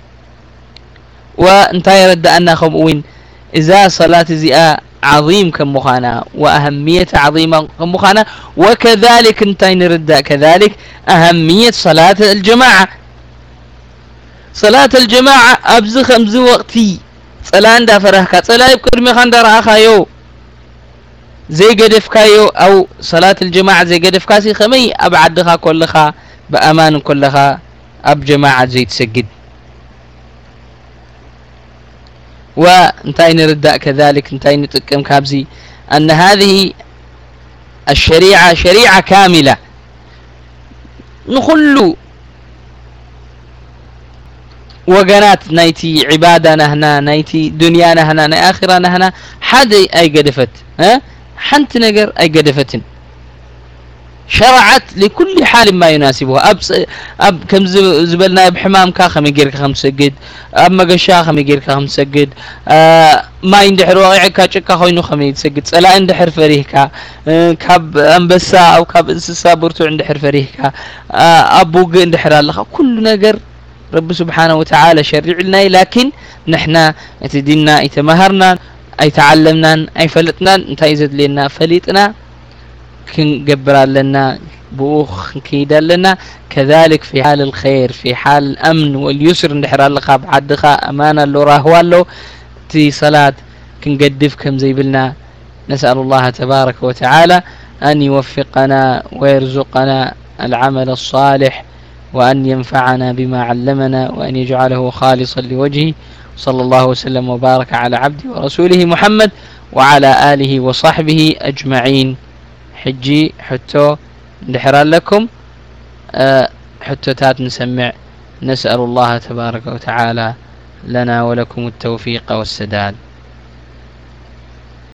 وانتهى يرد أن خمؤين إذا صلاة زئاء عظيم كم مخانا وأهمية عظيمة كم مخانا وكذلك انتي نرداء كذلك أهمية صلاة الجماعة. صلاة الجماعة أبز خمز وقتي. صلاة دا فرهكا صلاة يبقر مخان دا رأخايو زي قدفكايو أو صلاة الجماعة زي قدفكاسي خمي أبعدخا كلخا بأمان كلخا أب جماعة زي تسجد وانتهي نرداء كذلك انتهي نتقم كابزي. أن هذه الشريعة شريعة كاملة. نخلو وقنات نايتي عبادة نهنا نايتي دنيا نهنا ناي آخرة نهنا حد أي قدفت ها؟ حنت نقر أي قدفتن. شرعت لكل حال ما يناسبها أب أب كم زبلنا بحمام كا خم يجير خم سجد أب مقشا خم يجير خم سجد آه ما يندحر واقع كا شكا خوينو خم يتسجد سلا يندحر فريه كا آه كاب أنبسا أو كاب إنسسا برتو عندحر فريه كا آه أبوق يندحر الله كل نقر رب سبحانه كنقبر لنا بوخ كيد لنا كذلك في حال الخير في حال الأمن واليسر نحر لك بعدخا أمانة لو راهو له تي صلاة كنقدف كم زي بلنا نسأل الله تبارك وتعالى أن يوفقنا ويرزقنا العمل الصالح وأن ينفعنا بما علمنا وأن يجعله خالصا لوجهه صلى الله وسلم وبارك على عبده ورسوله محمد وعلى آله وصحبه أجمعين حجي حتو دحرا لكم أه حتوتات نسمع نسأل الله تبارك وتعالى لنا ولكم التوفيق والسداد